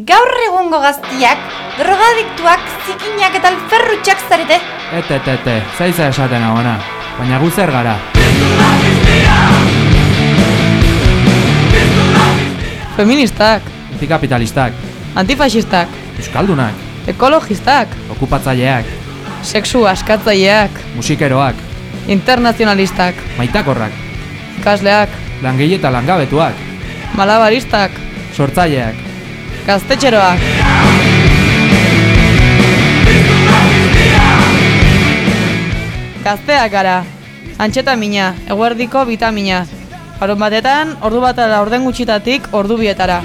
Gaur egungo gaztiak, drogadiktuak, zikinak eta alferrutxak zarete. Ete, ete, ete, zaiza esaten agona, baina gu zer gara. Feministak, Antikapitalistak, antifasistak, euskaldunak, ekologistak, okupatzaileak, sexu askatzaileak, musikeroak, internazionalistak, maitakorrak, ikasleak, langile eta langabetuak, malabaristak, sortzaileak, gaztetxeroak. Gazteak gara, antxetamina, eguerdiko bitamina. Harun batetan, ordu bat ala orden gutxitatik ordu bietara.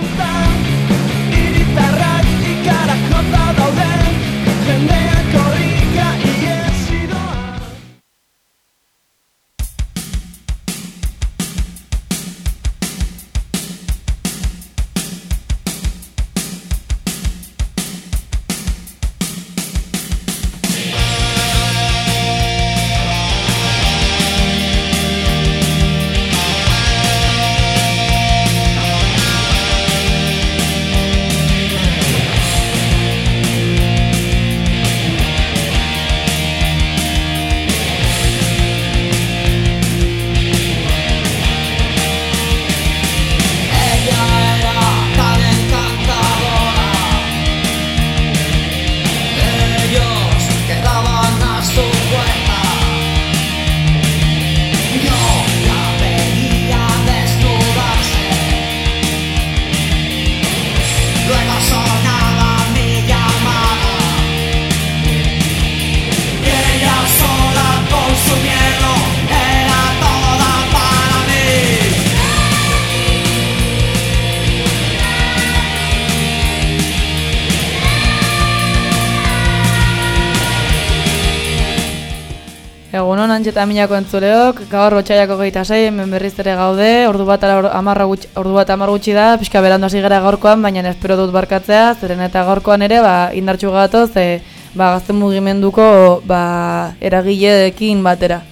Egunon antxetaminako entzuleok, gaur otxaiako gehieta sei, hemen berriz ere gaude, ordu bat, amarra gutxi, ordu bat amar gutxi da, pixka berandu hasi gara gaurkoan, baina espero dut barkatzea, zeren eta gaurkoan ere, ba, indartxu gatoz, e, ba, gazte mugimenduko ba, eragileekin batera.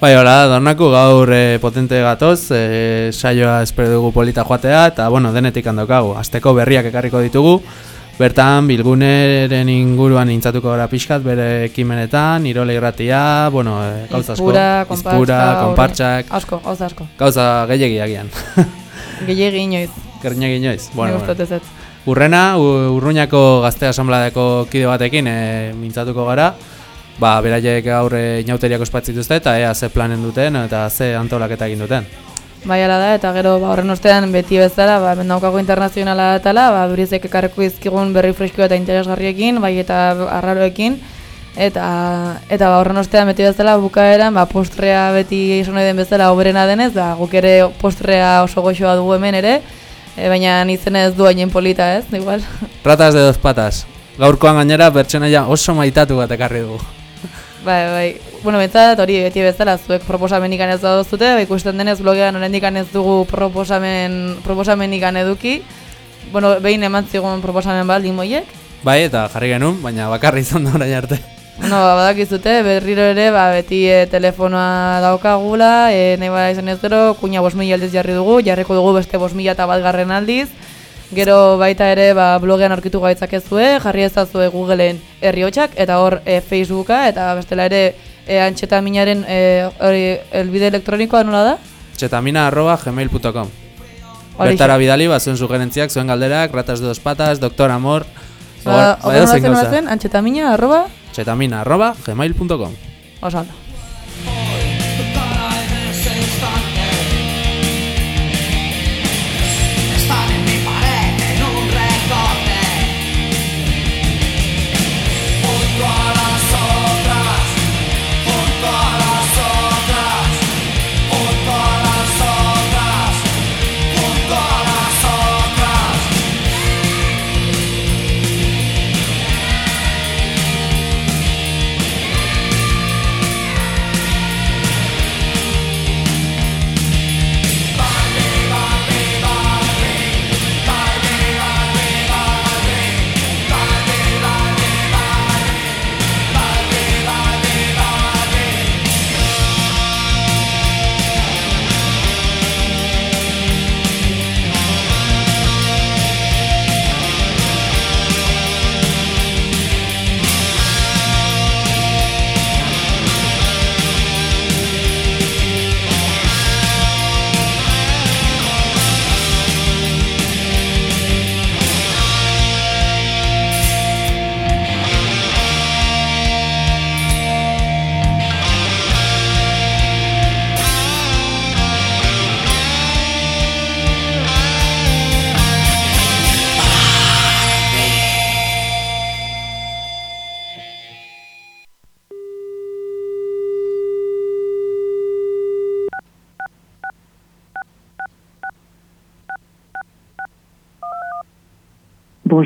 Bai, hola, dornaku gaur e, potente gatoz, e, saioa espero dugu polita joatea, eta bueno, denetik handokagu, azteko berriak ekarriko ditugu, bertan bilguneren inguruan intzatuko gara pixkat, bere ekimenetan, irole irratia, bueno, e, gauza asko, Izpura, konpartsak, Asko, gauza asko. gauza gehiagiagian, Gehiegi inoiz, gerniak inoiz, bueno, bueno. Urrena, Urruñako gazte asambladeko kide batekin e, mintzatuko gara, ba, beraiek gaur e, inauteriak ospatzituzte eta ea ze planen duten eta ze antolaketa egin duten. Bai ala da, eta gero ba, horren ostean beti bezala, ba, hemen daukago internazionala dela, ba, durizek ekarreko izkigun berri fresko eta interesgarriekin, bai eta arraroekin, eta eta ba, horren ostean beti bezala bukaeran, ba, postrea beti nahi den bezala oberena denez, ba, guk ere postrea oso goxoa dugu hemen ere, e, baina izena ez du hainen polita ez, igual. Ratas de dos patas. Gaurkoan gainera pertsonaia oso maitatu bat ekarri dugu. Bai, bai. Bueno, bentsat hori beti bezala zuek proposamenik ez baduzute, ba, ikusten denez blogean oraindik ez dugu proposamen proposamenik eduki. Bueno, behin eman zigun proposamen bat limoiek. Bai, eta jarri genuen, baina bakarri izan da orain arte. Bueno, ba, badakizute, berriro ere, ba, beti e, telefonoa daukagula, e, nahi bada izan ez gero, kuña bos mila aldiz jarri dugu, jarriko dugu beste bos mila eta bat garren aldiz. Gero baita ere ba, blogean aurkitu gaitzakezue, jarri ezazue Googleen herriotxak, eta hor e, Facebooka, eta bestela ere e, antxetaminaren e, hori elbide elektronikoa nola da? Txetamina arroba gmail.com. Bertara bidali, ba, zuen sugerentziak, zuen galderak, ratas dos patas, doktor amor, Ba, hor- Hor edozein zen gauza. zen, antxetamina, arroba, Txetamina arroba gmail.com oso ondo. Para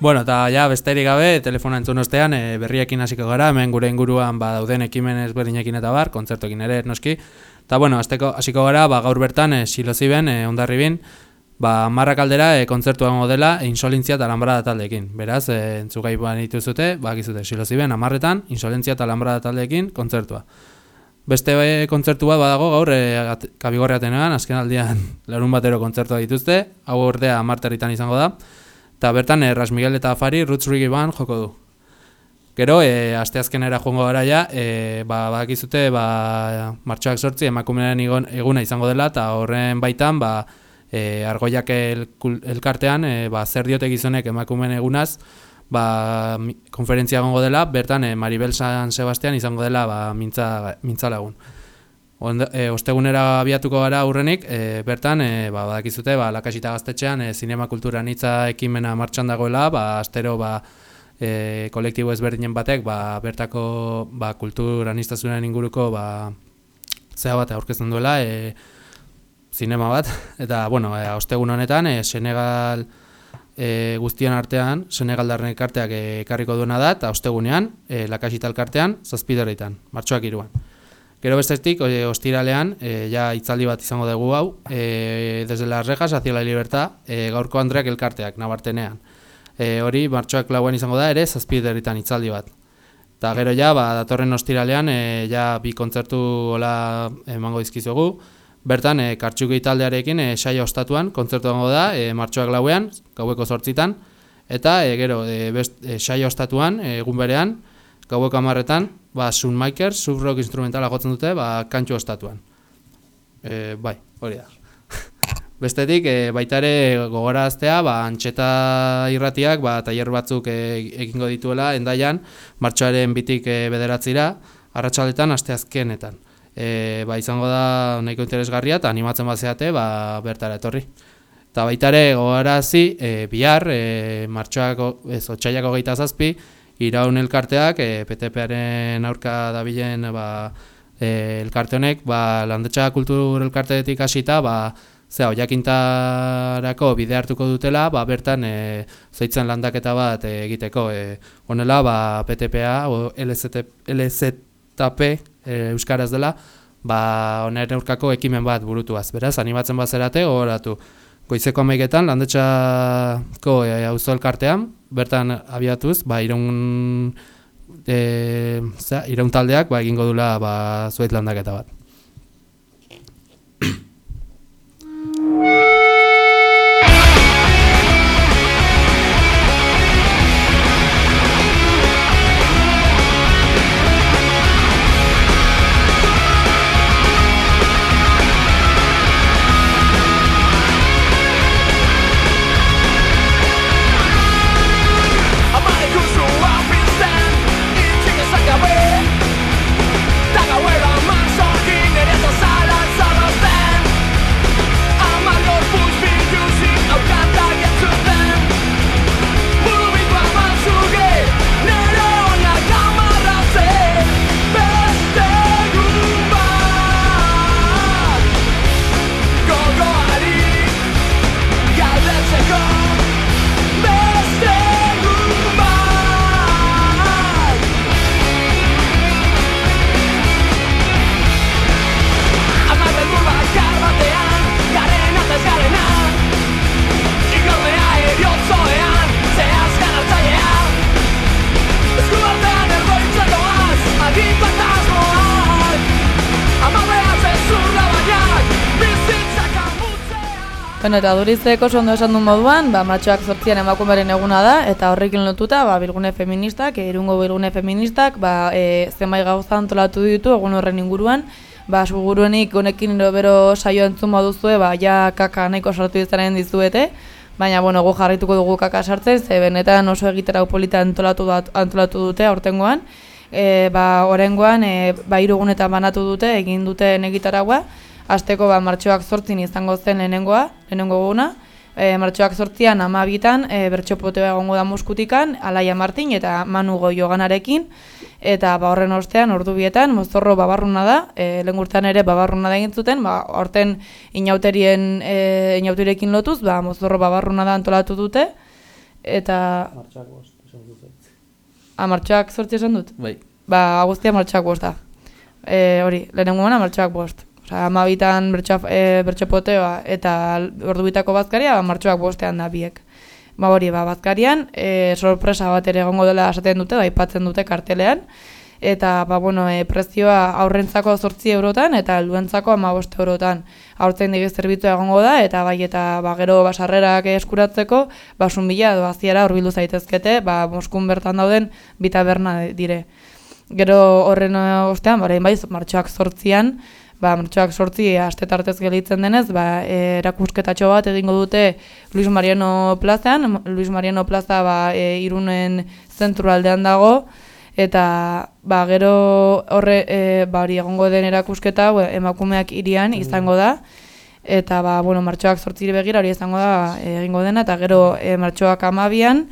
Bueno, eta ja, besterik gabe, telefona entzun ostean, e, berriekin hasiko gara, hemen gure inguruan ba, dauden ekimen ezberdinekin eta bar, kontzertokin ere, noski. Eta bueno, azteko, hasiko gara, ba, gaur bertan, e, siloziben, e, ondarribin, ba, marrak aldera, e, kontzertu egongo dela, e, insolintzia eta alambrada taldeekin. Beraz, e, entzugai dituzute, ba, gizute, siloziben, amarretan, insolintzia eta alambrada taldeekin, kontzertua. Beste e, kontzertu bat badago gaur, e, at- kabigorreatenean, azken aldian larun batero kontzertua dituzte, hau ordea amarterritan izango da, eta bertan Erras Miguel eta Afari Roots Reggae Band joko du. Gero, e, asteazkenera joango gara ja, e, ba, badakizute, ba, martxoak sortzi emakumearen eguna izango dela, eta horren baitan, ba, e, argoiak el, elkartean, e, ba, zer diote gizonek emakumeen egunaz, ba, konferentzia egongo dela, bertan e, Maribel San Sebastian izango dela ba, mintza, mintza lagun. Onda, e, ostegunera abiatuko gara aurrenik, e, bertan, e, ba, badakizute, ba, lakasita gaztetxean, e, kultura nitza ekimena martxan dagoela, ba, astero, ba, e, kolektibo ezberdinen batek, ba, bertako, ba, kultura inguruko, ba, zea bat aurkezten duela, e, zinema bat, eta, bueno, e, ostegun honetan, e, Senegal e, guztien artean, Senegaldarren elkarteak ekarriko duena da, eta ostegunean, e, lakasita elkartean, zazpidereitan, martxoak iruan. Gero bestetik, ostiralean, e, ja hitzaldi bat izango dugu hau, e, desde las rejas hacia la libertad, e, gaurko Andreak elkarteak, nabartenean. E, hori, martxoak lauan izango da, ere, zazpideritan hitzaldi bat. Eta gero ja, ba, datorren ostiralean, e, ja bi kontzertu hola emango dizkizugu, Bertan, e, kartxuki taldearekin e, saia ostatuan, kontzertu egongo da, e, martxoak lauean, gaueko sortzitan, eta e, gero, e, best, e, saia ostatuan, egun berean, gaueko amarretan, ba, Sunmaker, sub-rock instrumentala jotzen dute, ba, kantxu ostatuan. E, bai, hori da. Bestetik, e, baita ere gogoraztea, ba, antxeta irratiak, ba, tailer batzuk e, egingo dituela, endaian, martxoaren bitik e, bederatzira, arratsaletan asteazkenetan. E, ba, izango da nahiko interesgarria eta animatzen bazeate ba, bertara etorri. Eta baita ere gogarazi e, bihar, e, martxoako, ez, otxaiako geita zazpi, iraun elkarteak, e, PTP-aren aurka dabilen ba, e, elkarte honek, ba, landetxa kultur elkarteetik hasita, ba, zera, oiakintarako bide hartuko dutela, ba, bertan e, zoitzen landaketa bat e, egiteko. E, honela, ba, PTPA, o LZT, LZTP, e, Euskaraz dela, ba, honen aurkako ekimen bat burutuaz. Beraz, animatzen bazerate, gogoratu. Goizeko amaiketan, landetxako e, elkartean, bertan abiatuz, ba, iraun, e, zera, iraun taldeak ba, egingo dula ba, zuait landaketa bat. Eta durizeko ondo esan duen moduan, ba, matxoak sortzian emakumeren eguna da, eta horrekin lotuta, ba, bilgune feministak, e, irungo bilgune feministak, ba, e, zenbait gauza antolatu ditu egun horren inguruan, ba, seguruenik honekin ero bero saio entzun baduzue, ba, ja kaka nahiko sortu izaren dizuete, Baina, bueno, gu jarrituko dugu kaka sartzen, ze benetan oso egitera polita antolatu, dat, antolatu dute aurtengoan. E, ba, orengoan, e, ba, irugunetan banatu dute, egin dute egitaragua. Azteko, ba, martxoak zortzin izango zen lehenengoa, lehenengo guna. E, martxoak zortzian amabitan, e, bertxopotea egongo da muskutikan, Alaia Martin eta Manu Goioganarekin. Eta ba, horren ostean, ordu bietan, mozorro babarruna da, e, lehen ere babarruna da egin zuten, ba, horten inauterien, e, inauterekin lotuz, ba, mozorro babarruna da antolatu dute. Eta... Martxoak bost, esan dut. Ah, martxoak zortzi esan dut? Bai. Ba, agustia martxoak bost da. E, hori, lehenengo gana martxoak bost. Osa, amabitan e, bertxopoteoa eta ordu bitako bazkaria, ba, martxoak bostean da biek. Ba hori, ba, bazkarian, e, sorpresa bat ere egongo dela esaten dute, ba, ipatzen dute kartelean. Eta, ba, bueno, e, prezioa aurrentzako zortzi eurotan eta helduentzako ama boste eurotan. Aurtzen digiz zerbitu egongo da, eta bai, eta ba, gero basarrerak eskuratzeko, basun bila, doaziara horbildu zaitezkete, ba, Moskun bertan dauden bita berna dire. Gero horren ostean, barain bai, martxoak zortzian, ba, martxoak sortzi aste tartez gelitzen denez, ba, erakusketatxo bat egingo dute Luis Mariano Plazan, Luis Mariano Plaza ba, e, irunen zentraldean dago, eta ba, gero horre e, ba, hori egongo den erakusketa ba, emakumeak irian izango da, eta ba, bueno, martxoak sortziri begira hori izango da e, egingo dena, eta gero e, martxoak amabian,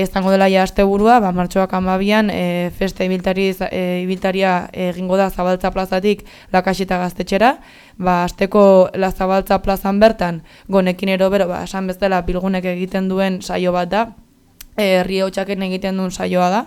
izango dela ja asteburua, ba martxoak 12an e, festa ibiltari e, ibiltaria egingo da Zabaltza plazatik Lakasita gaztetxera. Ba asteko la Zabaltza plazan bertan gonekin ero bero ba esan bezala bilgunek egiten duen saio bat da. Eh herri egiten duen saioa da.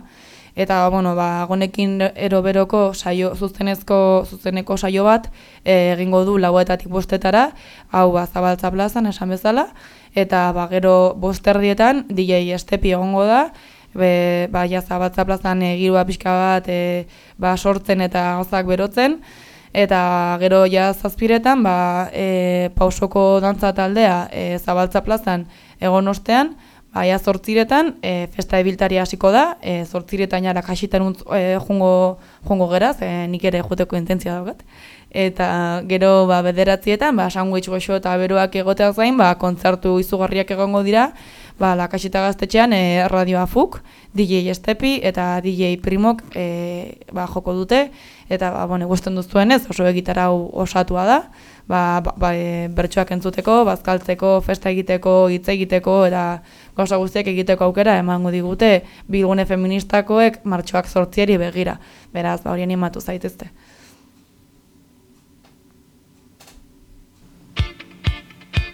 Eta bueno, ba gonekin ero beroko saio zuzenezko zuzeneko saio bat e, egingo du lauetatik bostetara, hau ba Zabaltza plazan esan bezala. Eta ba, gero bosterdietan DJ Estepi egongo da, be, ba, jazabatza plazan egirua pixka bat e, ba, sortzen eta gozak berotzen, eta gero jazazpiretan ba, e, pausoko dantza taldea e, zabaltza plazan egon ostean, ba, zortziretan e, festa ebiltari hasiko da, e, zortziretan jara kasitan e, jungo, jungo geraz, e, nik ere joteko intentzia daugat eta gero ba, bederatzietan, ba, sandwich goxo eta beroak egotea zain, ba, kontzertu izugarriak egongo dira, ba, lakasita gaztetxean e, Radio Afuk, DJ Estepi eta DJ Primok e, ba, joko dute, eta ba, bueno, guztien duzuen ez, oso egitara osatua da, ba, ba, ba e, bertsoak entzuteko, bazkaltzeko, festa egiteko, hitz egiteko, eta gauza guztiak egiteko aukera emango digute bilgune feministakoek martxoak sortzieri begira. Beraz, ba, hori animatu zaitezte.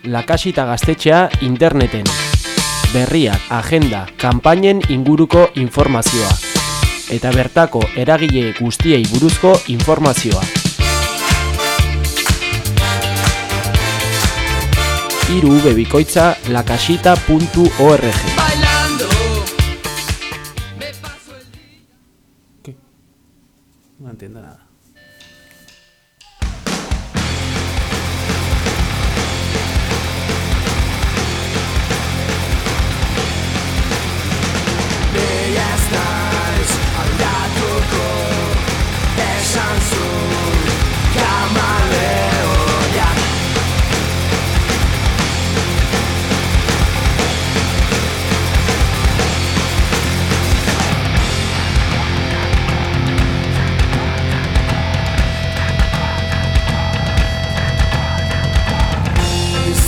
Lakasita gaztetxea interneten. Berriak, agenda, kanpainen inguruko informazioa. Eta bertako eragile guztiei buruzko informazioa. irubebikoitza lacasita.org. ¿Qué? No entiendo nada.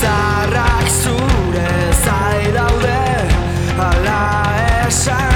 zarrak zure zaidaude ala esan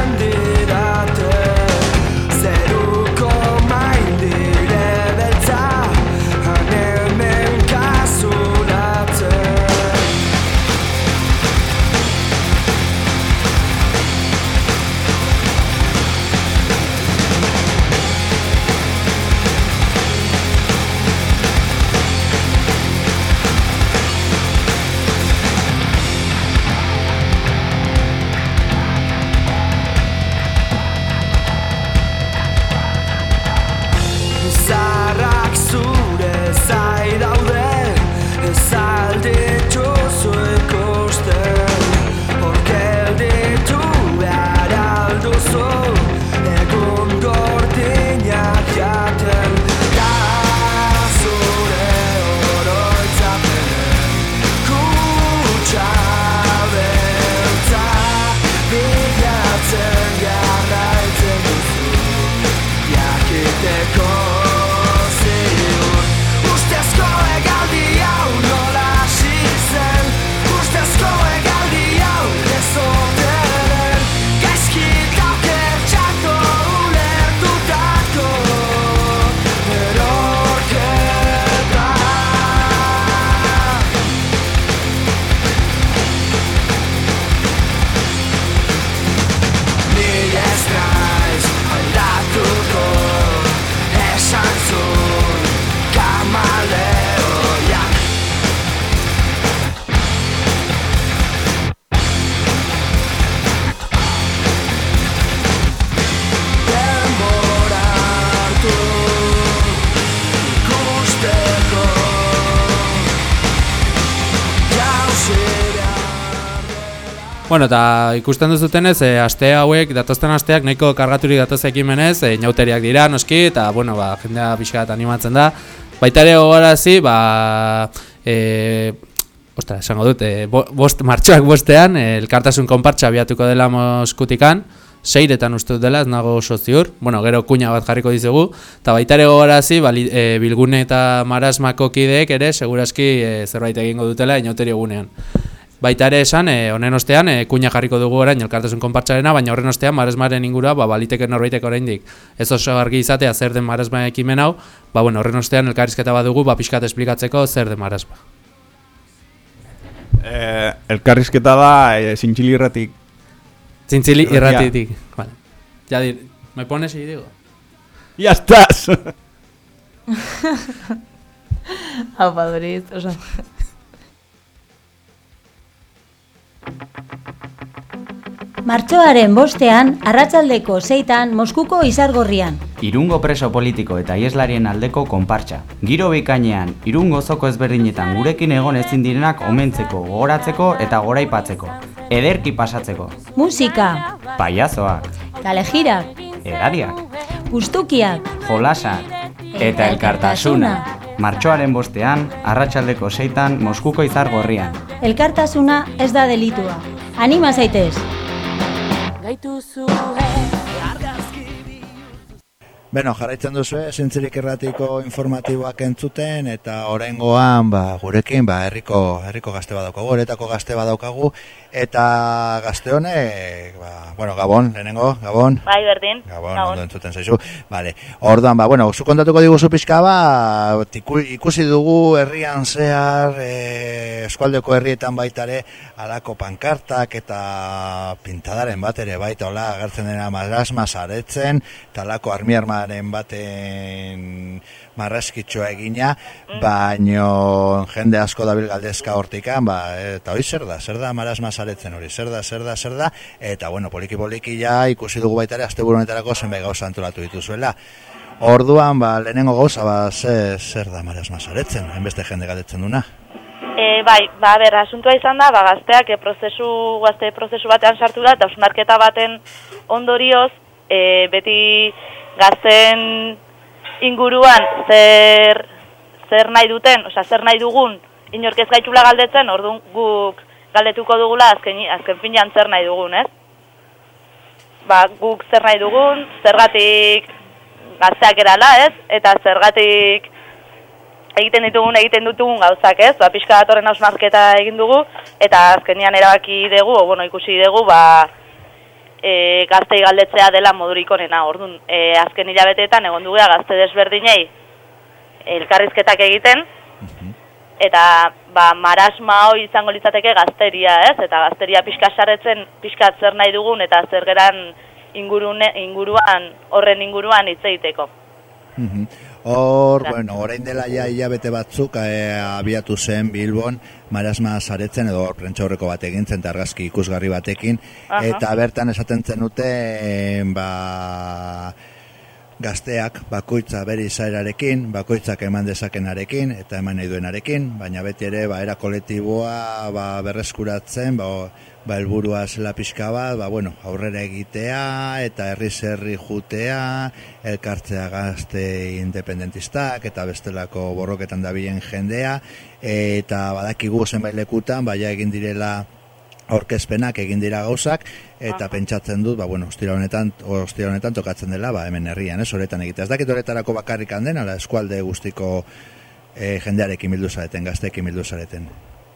Bueno, eta ikusten duzutenez, e, aste hauek, datozten asteak nahiko kargaturik datoz ekimenez, e, nauteriak dira, noski, eta, bueno, ba, jendea pixka bat animatzen da. Baita ere gogarazi, ba, e, ostra, esango dut, e, bo, bost, martxoak bostean, e, elkartasun konpartxa abiatuko dela Moskutikan, seiretan uste dela, ez nago oso ziur, bueno, gero kuña bat jarriko dizugu, eta baita ere gogarazi, ba, e, bilgune eta marasmako kideek ere, seguraski e, zerbait egingo dutela inauteri egunean. Baita ere esan, e, honen ostean, e, kuña jarriko dugu orain elkartasun konpartxarena, baina horren ostean maresmaren ingurua, ba, baliteke norbaitek oraindik. Ez oso argi izatea zer den maresma ekimen hau, ba, bueno, horren ostean elkarrizketa bat dugu, ba, pixkat esplikatzeko zer den maresma. Eh, elkarrizketa da eh, zintxilirratik. Zintzili Irratia. irratitik. Vale. Ya dir, me pones y digo. Ya estás! Hau baduriz, oso. Martxoaren bostean, arratsaldeko zeitan Moskuko izargorrian. Irungo preso politiko eta ieslarien aldeko konpartxa. Giro bikainean, irungo zoko ezberdinetan gurekin egon ezin direnak omentzeko, gogoratzeko eta goraipatzeko. Ederki pasatzeko. Musika, Paiazoak, kalejirak, edariak, ustukiak, jolasak eta elkartasuna. Martxoaren bostean, arratsaldeko seitan Moskuko izar gorrian. Elkartasuna ez da delitua. Anima zaitez! Beno, jarraitzen duzu, zintzirik erratiko informatiboak entzuten, eta oraingoan ba, gurekin, ba, herriko, herriko gazte badaukagu, horetako gazte badaukagu, eta gazte honek, ba, bueno, Gabon, lehenengo, Gabon. Bai, berdin. Gabon, ondo entzuten zaizu. Vale. Orduan, ba, bueno, zu kontatuko diguzu pixka ba, tiku- ikusi dugu herrian zehar, e, eskualdeko herrietan baitare, alako pankartak eta pintadaren bat ere baita, hola, agertzen dena marasma saretzen, eta alako armiarmaren baten marraskitxoa egina, baino jende asko dabil galdezka hortikan, ba, eta hori zer da, zer da marasma saretzen hori, zer da, zer da, zer da, eta bueno, poliki poliki ja ikusi dugu baita ere, asteburu honetarako zenbait gauza antolatu dituzuela. Orduan, ba, lehenengo gauza, ba, ze, zer da marasma saretzen, hainbeste jende galdetzen duna. E, bai, ba, ber, asuntua izan da, ba, gazteak e, prozesu, gazte prozesu batean sartu da, eta hausnarketa baten ondorioz, e, beti gazten inguruan zer, zer nahi duten, osea, zer nahi dugun, inork ez gaitula galdetzen, orduan guk galdetuko dugula azken, azken finean zer nahi dugun, ez? Ba, guk zer nahi dugun, zergatik gazteak erala, ez? Eta zergatik egiten ditugun egiten ditugun gauzak, ez? Ba, pixka bat horren hausnarketa egin dugu, eta azkenian erabaki dugu, o, bueno, ikusi dugu, ba, e, gaztei galdetzea dela modurik onena, orduan, e, azken hilabeteetan egon dugea gazte desberdinei elkarrizketak egiten, eta ba, marasma hori izango litzateke gazteria, ez? Eta gazteria pixka sarretzen, pixka zer nahi dugun, eta zer geran ingurune, inguruan, horren inguruan hitz egiteko. Mhm. Hor, bueno, orain dela ja hilabete batzuk e, abiatu zen Bilbon marasma saretzen edo prentxaurreko bat egin zen eta argazki ikusgarri batekin Aha. eta bertan esaten zenute ba gazteak bakoitza bere izaerarekin, bakoitzak eman dezakenarekin eta eman nahi duenarekin, baina beti ere ba era kolektiboa ba berreskuratzen, ba ba helburua zela pixka bat, ba bueno, aurrera egitea eta herri herri jutea, elkartzea gazte independentistak eta bestelako borroketan dabilen jendea eta badakigu zenbait lekutan baia egin direla aurkezpenak egin dira gauzak eta pentsatzen dut, ba bueno, ostira honetan ostira honetan tokatzen dela, ba hemen herrian, ez horretan egitea. Ez dakit horretarako bakarrik den, ala eskualde guztiko eh, jendearekin bildu zareten, gazteekin bildu zareten.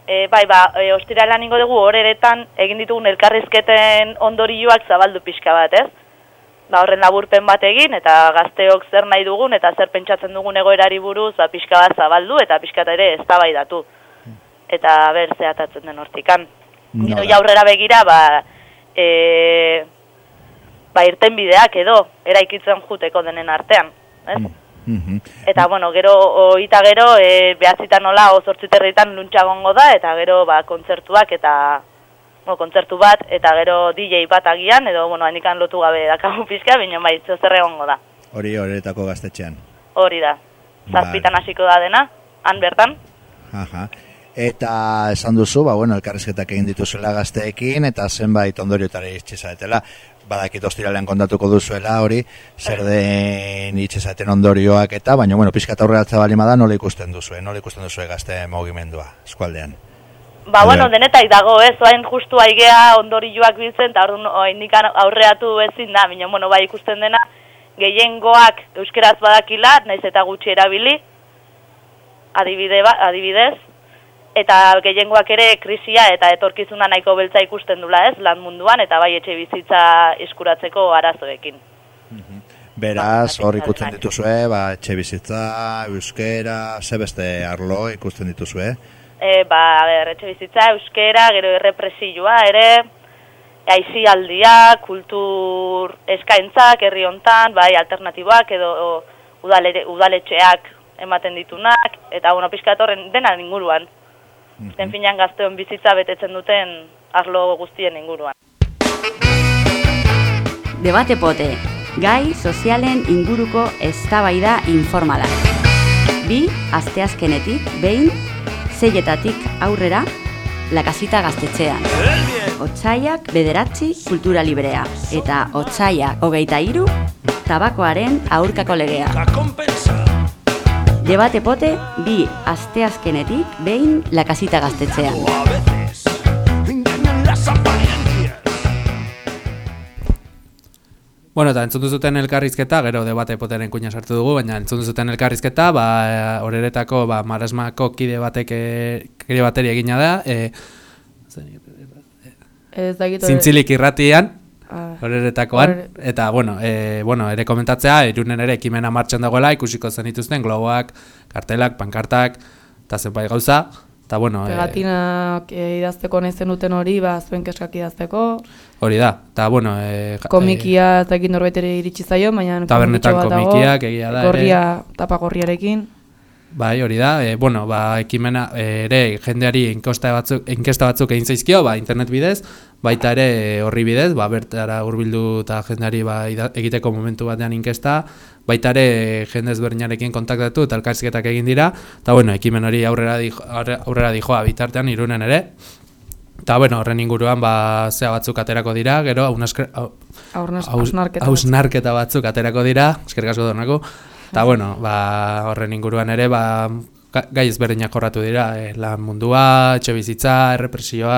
E, bai, ba, e, ostirala ningo dugu horeretan egin ditugun elkarrizketen ondorioak zabaldu pixka bat, ez? Ba, horren laburpen bat egin, eta gazteok zer nahi dugun, eta zer pentsatzen dugun egoerari buruz, ba, pixka bat zabaldu, eta pixka ere eztabaidatu. Eta ber, zehatatzen den hortikan. Gero ja aurrera begira, ba, e, ba, irten bideak edo, eraikitzen juteko denen artean, ez? Mhm. Eta, bueno, gero, oita gero, e, behatzitan nola, ozortziterritan luntxa gongo da, eta gero, ba, kontzertuak, eta, bueno, kontzertu bat, eta gero DJ bat agian, edo, bueno, handikan lotu gabe dakagu pizka, baina bai, zer egongo da. Hori horretako gaztetxean. Hori da. Zazpitan hasiko da dena, han bertan. Aha. Eta esan duzu, ba, bueno, elkarrizketak egin dituzuela gazteekin, eta zenbait ondoriotara itxizaetela. Badakit ostiralean kontatuko duzuela hori, zer den itxizaeten ondorioak eta, baina, bueno, pixka aurreratza bali da nola ikusten duzue, nola ikusten duzue gazte mugimendua, eskualdean. Ba, bueno, denetai dago, ez, oain justu aigea ondorioak biltzen, eta orduan aurreatu ezin da, baina, bueno, bai ikusten dena, gehiengoak euskeraz badakila, naiz eta gutxi erabili, adibide ba, adibidez, eta gehiengoak ere krisia eta etorkizuna nahiko beltza ikusten dula ez, lan munduan, eta bai etxe bizitza iskuratzeko arazoekin. Beraz, hor ikusten dituzue, ba, etxe bizitza, euskera, ze beste arlo ikusten dituzue. E, ba, a ber, etxe bizitza, euskera, gero errepresioa ere, aizialdia, kultur eskaintzak, herri hontan, bai, alternatiboak edo udale, udaletxeak ematen ditunak, eta bueno, pixka horren dena inguruan. Mm -hmm. finan gazteon bizitza betetzen duten arlo guztien inguruan. Debate pote, gai sozialen inguruko eztabaida informala. Bi, asteazkenetik, behin, zeietatik aurrera, lakasita gaztetxean. Otsaiak bederatzi kultura librea. Eta otsaiak hogeita iru, tabakoaren aurkako legea. Debate pote, bi asteazkenetik, behin lakasita gaztetxean. Bueno, eta entzun duzuten elkarrizketa, gero debate poteren kuina sartu dugu, baina entzun duzuten elkarrizketa, ba, horeretako, ba, marasmako kide batek, kide bateri egina da, e, Ez dakit Zintzilik irratian, Ah. horretakoan, eta bueno, e, bueno, ere komentatzea, irunen ere ekimena martxan dagoela, ikusiko zen dituzten globoak, kartelak, pankartak, eta zenbait gauza, eta bueno... Pegatinak e, idazteko nahi zenuten hori, ba, zuen keskak idazteko. Hori da, eta bueno... E, komikia, eta egin norbait ere iritsi zaio, baina... Tabernetan komikiak, egia da, gorria, ere... tapa gorriarekin. Bai, hori da, e, bueno, ba, ekimena ere jendeari inkesta batzuk, inkesta batzuk egin zaizkio, ba, internet bidez, baita ere horri bidez, ba, bertara hurbildu eta jendeari ba, egiteko momentu batean inkesta, baita ere jende ezberdinarekin kontaktatu eta elkarziketak egin dira, eta bueno, ekimen hori aurrera, dijo, aurrera dijoa bitartean irunen ere, Eta, bueno, horren inguruan, ba, zea batzuk aterako dira, gero, hausnarketa batzuk aterako dira, eskergasko donako, Eta, bueno, ba, horren inguruan ere, ba, gai ezberdinak jorratu dira, e, lan mundua, etxe bizitza, errepresioa...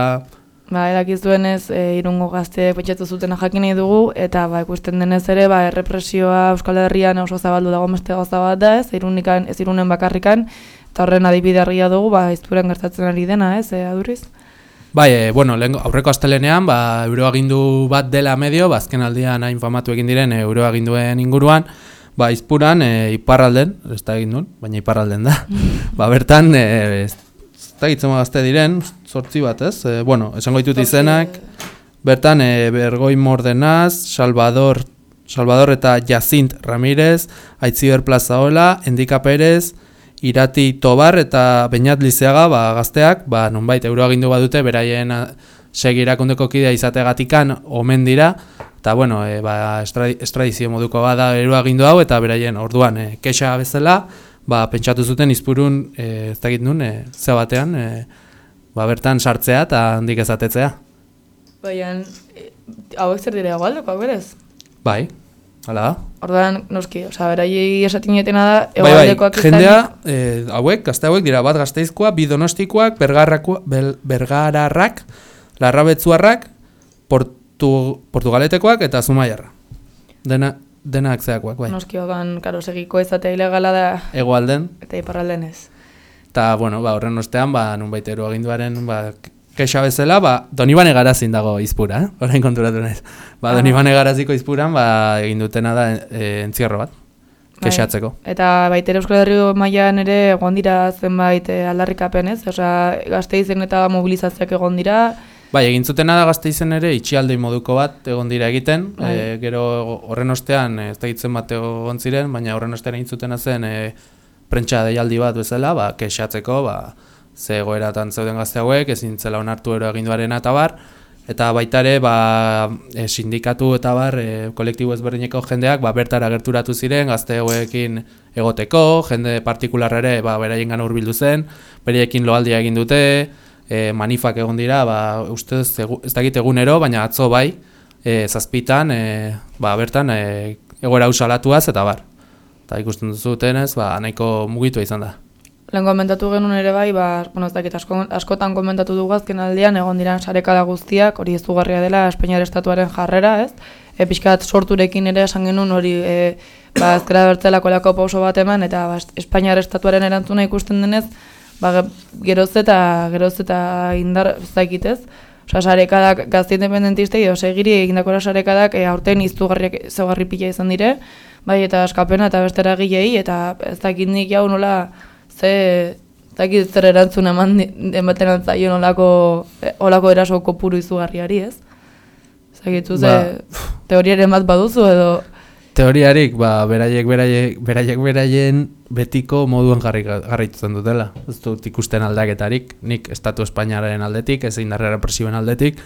Ba, erakiz duenez, e, irungo gazte pentsatu zuten jakin nahi dugu, eta ba, ikusten denez ere, ba, errepresioa Euskal Herrian oso zabaldu dago beste gauza bat da, ez, irunikan, ez irunen bakarrikan, eta horren adibidarria dugu, ba, izturen gertatzen ari dena, ez, e, aduriz? Bai, e, bueno, lehen, aurreko astelenean, ba, euroagindu bat dela medio, ba, aldean hain famatu egin diren euroaginduen inguruan, Ba, izpuran e, iparralden, ez da egin duen, baina iparralden da. ba, bertan, e, ez da egitzen gazte diren, sortzi bat ez, e, bueno, esango ditut izenak, bertan, e, Bergoi Mordenaz, Salvador, Salvador eta Jacint Ramirez, Aitziber Plazaola, Endika Perez, Irati Tobar eta Beñat Lizeaga, ba, gazteak, ba, nonbait, euroagindu badute, beraien segirakundeko kidea izategatikan omen dira, eta bueno, e, ba, estradizio moduko bada erua gindu hau, eta beraien orduan e, kexa bezala, ba, pentsatu zuten izpurun, e, ez da nun, e, ze batean, e, ba, bertan sartzea eta handik ezatetzea. Baina, e, hauek zer dira egualdeko, hau berez? Bai, hala da. Orduan, noski, oza, beraiei esatinetena da, egualdekoak bai, bai, jendea, e, hauek, gazte hauek dira bat gazteizkoa, bi donostikoak, bergararrak, larrabetzuarrak, portu Portu, Portugaletekoak eta Zumaiarra. Dena, denak zeakoak, bai. Noski hogan, karo, segiko ezatea ilegala da... Egoalden. Eta iparralden ez. Eta, bueno, ba, horren ostean, ba, nun baiteru aginduaren, ba, kexa bezala, ba, Donibane garazin dago izpura, eh? Horain konturatu nahiz. Ba, ah. Donibane garaziko izpuran, ba, egin dutena da e, entzierro bat. Bai. Kexatzeko. Eta baitere Euskal Herri mailan ere egon dira zenbait e, aldarrikapen, ez? Osea, gazte izen eta mobilizazioak egon dira, Bai, egin zutena da gazte izen ere, itxialdei moduko bat egon dira egiten, bai. e, gero horren ostean, ez da hitzen bat egon ziren, baina horren ostean egin zutena zen e, prentsa deialdi bat bezala, ba, kexatzeko, ba, ze goeratan zeuden gazte hauek, ezin zela onartu ero eginduaren eta bar, eta baita ere ba, e, sindikatu eta bar e, kolektibo ezberdineko jendeak ba, bertara gerturatu ziren gazte hauekin egoteko, jende partikularra ere ba, beraien gana hurbildu zen, beraiekin loaldia egin dute, e, manifak egon dira, ba, ustez ez dakit egunero, baina atzo bai, e, zazpitan, e, ba, bertan e, egoera usalatuaz eta bar. Eta ikusten duzutenez, ba, nahiko mugitu izan da. Lehen komentatu genuen ere bai, ba, bueno, ez dakit asko, askotan komentatu dugu azken aldean, egon diran sarekada guztiak, hori ezugarria dela Espainiar Estatuaren jarrera, ez? E, pixkat sorturekin ere esan genuen hori e, ba, ezkera bertzelako lako pauso bat eman, eta ba, Espainiar Estatuaren erantzuna ikusten denez, ba, geroz eta, geroz eta indar ez dakit ez? Osa, sarekadak gazte independentistei, ose, egiri egindakora sarekadak e, aurten izugarriak zaugarri pila izan dire, bai, eta askapena eta bestera gilei, eta ez dakit nik jau nola, ze, ez dakit zer erantzun eman ematen antzaion olako, e, olako eraso kopuru izugarriari, ez? Ez dakit, Ba. teoriaren bat baduzu edo, Teoriarik, ba, beraiek, beraiek, beraiek, beraien betiko moduan jarri, jarraitzen dutela. Ez dut ikusten aldaketarik, nik Estatu Espainiaren aldetik, ez indarra represioen aldetik.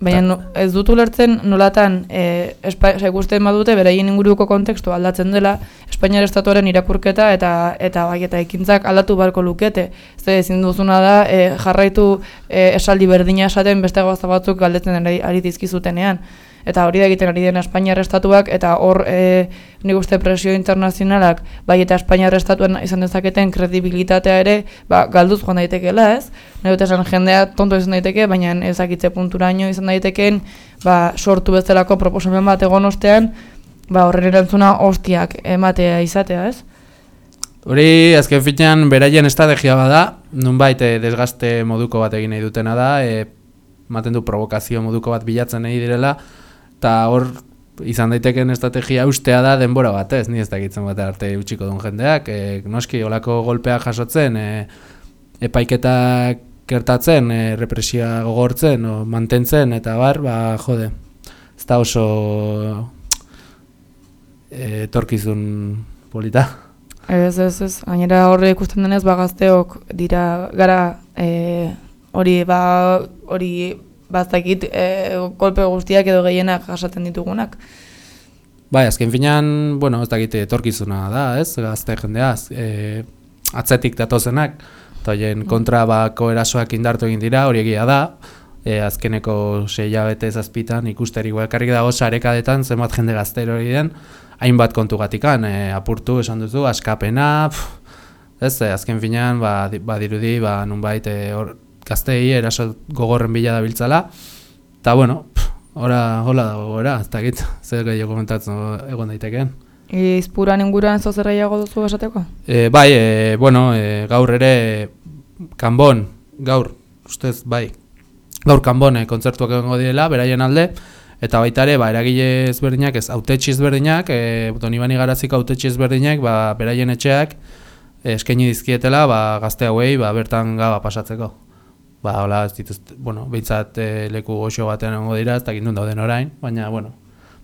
Baina no, ez dut ulertzen nolatan e, espa, ikusten badute beraien inguruko kontekstu aldatzen dela Espainiar estatuaren irakurketa eta eta bai eta ekintzak aldatu beharko lukete. Ze ezin duzuna da e, jarraitu e, esaldi berdina esaten beste gauza batzuk galdetzen ari, ari dizkizutenean. Eta hori da egiten ari den Espainiar estatuak eta hor e, nik uste presio internazionalak bai eta Espainiar estatuan izan dezaketen kredibilitatea ere ba, galduz joan daitekeela, ez? Nahi dut esan jendea tonto izan daiteke, baina ezakitze punturaino izan daiteken ba, sortu bezalako proposamen bat egon ostean ba, horren erantzuna hostiak ematea izatea, ez? Hori, azken finean, beraien estrategia bada, nunbait eh, desgaste moduko bat egin nahi dutena da, e, ematen du provokazio moduko bat bilatzen nahi direla, eta hor izan daiteken estrategia ustea da denbora bat, ez, ni ez dakitzen bat arte utxiko duen jendeak, e, noski olako golpea jasotzen, e, epaiketak gertatzen, e, represia gogortzen, o, mantentzen, eta bar, ba, jode, ez da oso e, etorkizun polita. Ez, ez, ez, gainera horre ikusten denez, ba, gazteok dira gara e, hori, ba, hori, bazakit, e, kolpe guztiak edo gehienak jasaten ditugunak. Bai, azken finean, bueno, ez dakit etorkizuna da, ez, gazte jendeaz, e, atzetik datozenak, eta horien kontra bako erasoak indartu egin dira, hori egia da, e, azkeneko sei bete zazpitan ikusterik bakarrik dago sarekadetan zenbat jende gaztero hori den, hainbat kontu gatikan, e, apurtu esan duzu, askapena, pff, ez, azken finean, ba, di- badirudi, ba, nunbait, e, gaztei eraso gogorren bila dabiltzala, eta bueno, Hora, hola dago gora, ez dakit, zer gehiago komentatzen egon daitekeen. Izpuran inguruan zozerraiago duzu esateko? E, bai, e, bueno, e, gaur ere kanbon, gaur, ustez, bai, gaur kanbon e, kontzertuak egongo direla, beraien alde, eta baita ere, ba, eragile ezberdinak, ez, autetxi ezberdinak, e, Donibani Garaziko autetxi ezberdinak, ba, beraien etxeak, e, eskaini dizkietela, ba, gazte hauei, ba, bertan gaba pasatzeko. Ba, hola, ez dituzte, bueno, behintzat e, leku goxo batean egongo dira, ez dakit nun dauden orain, baina, bueno,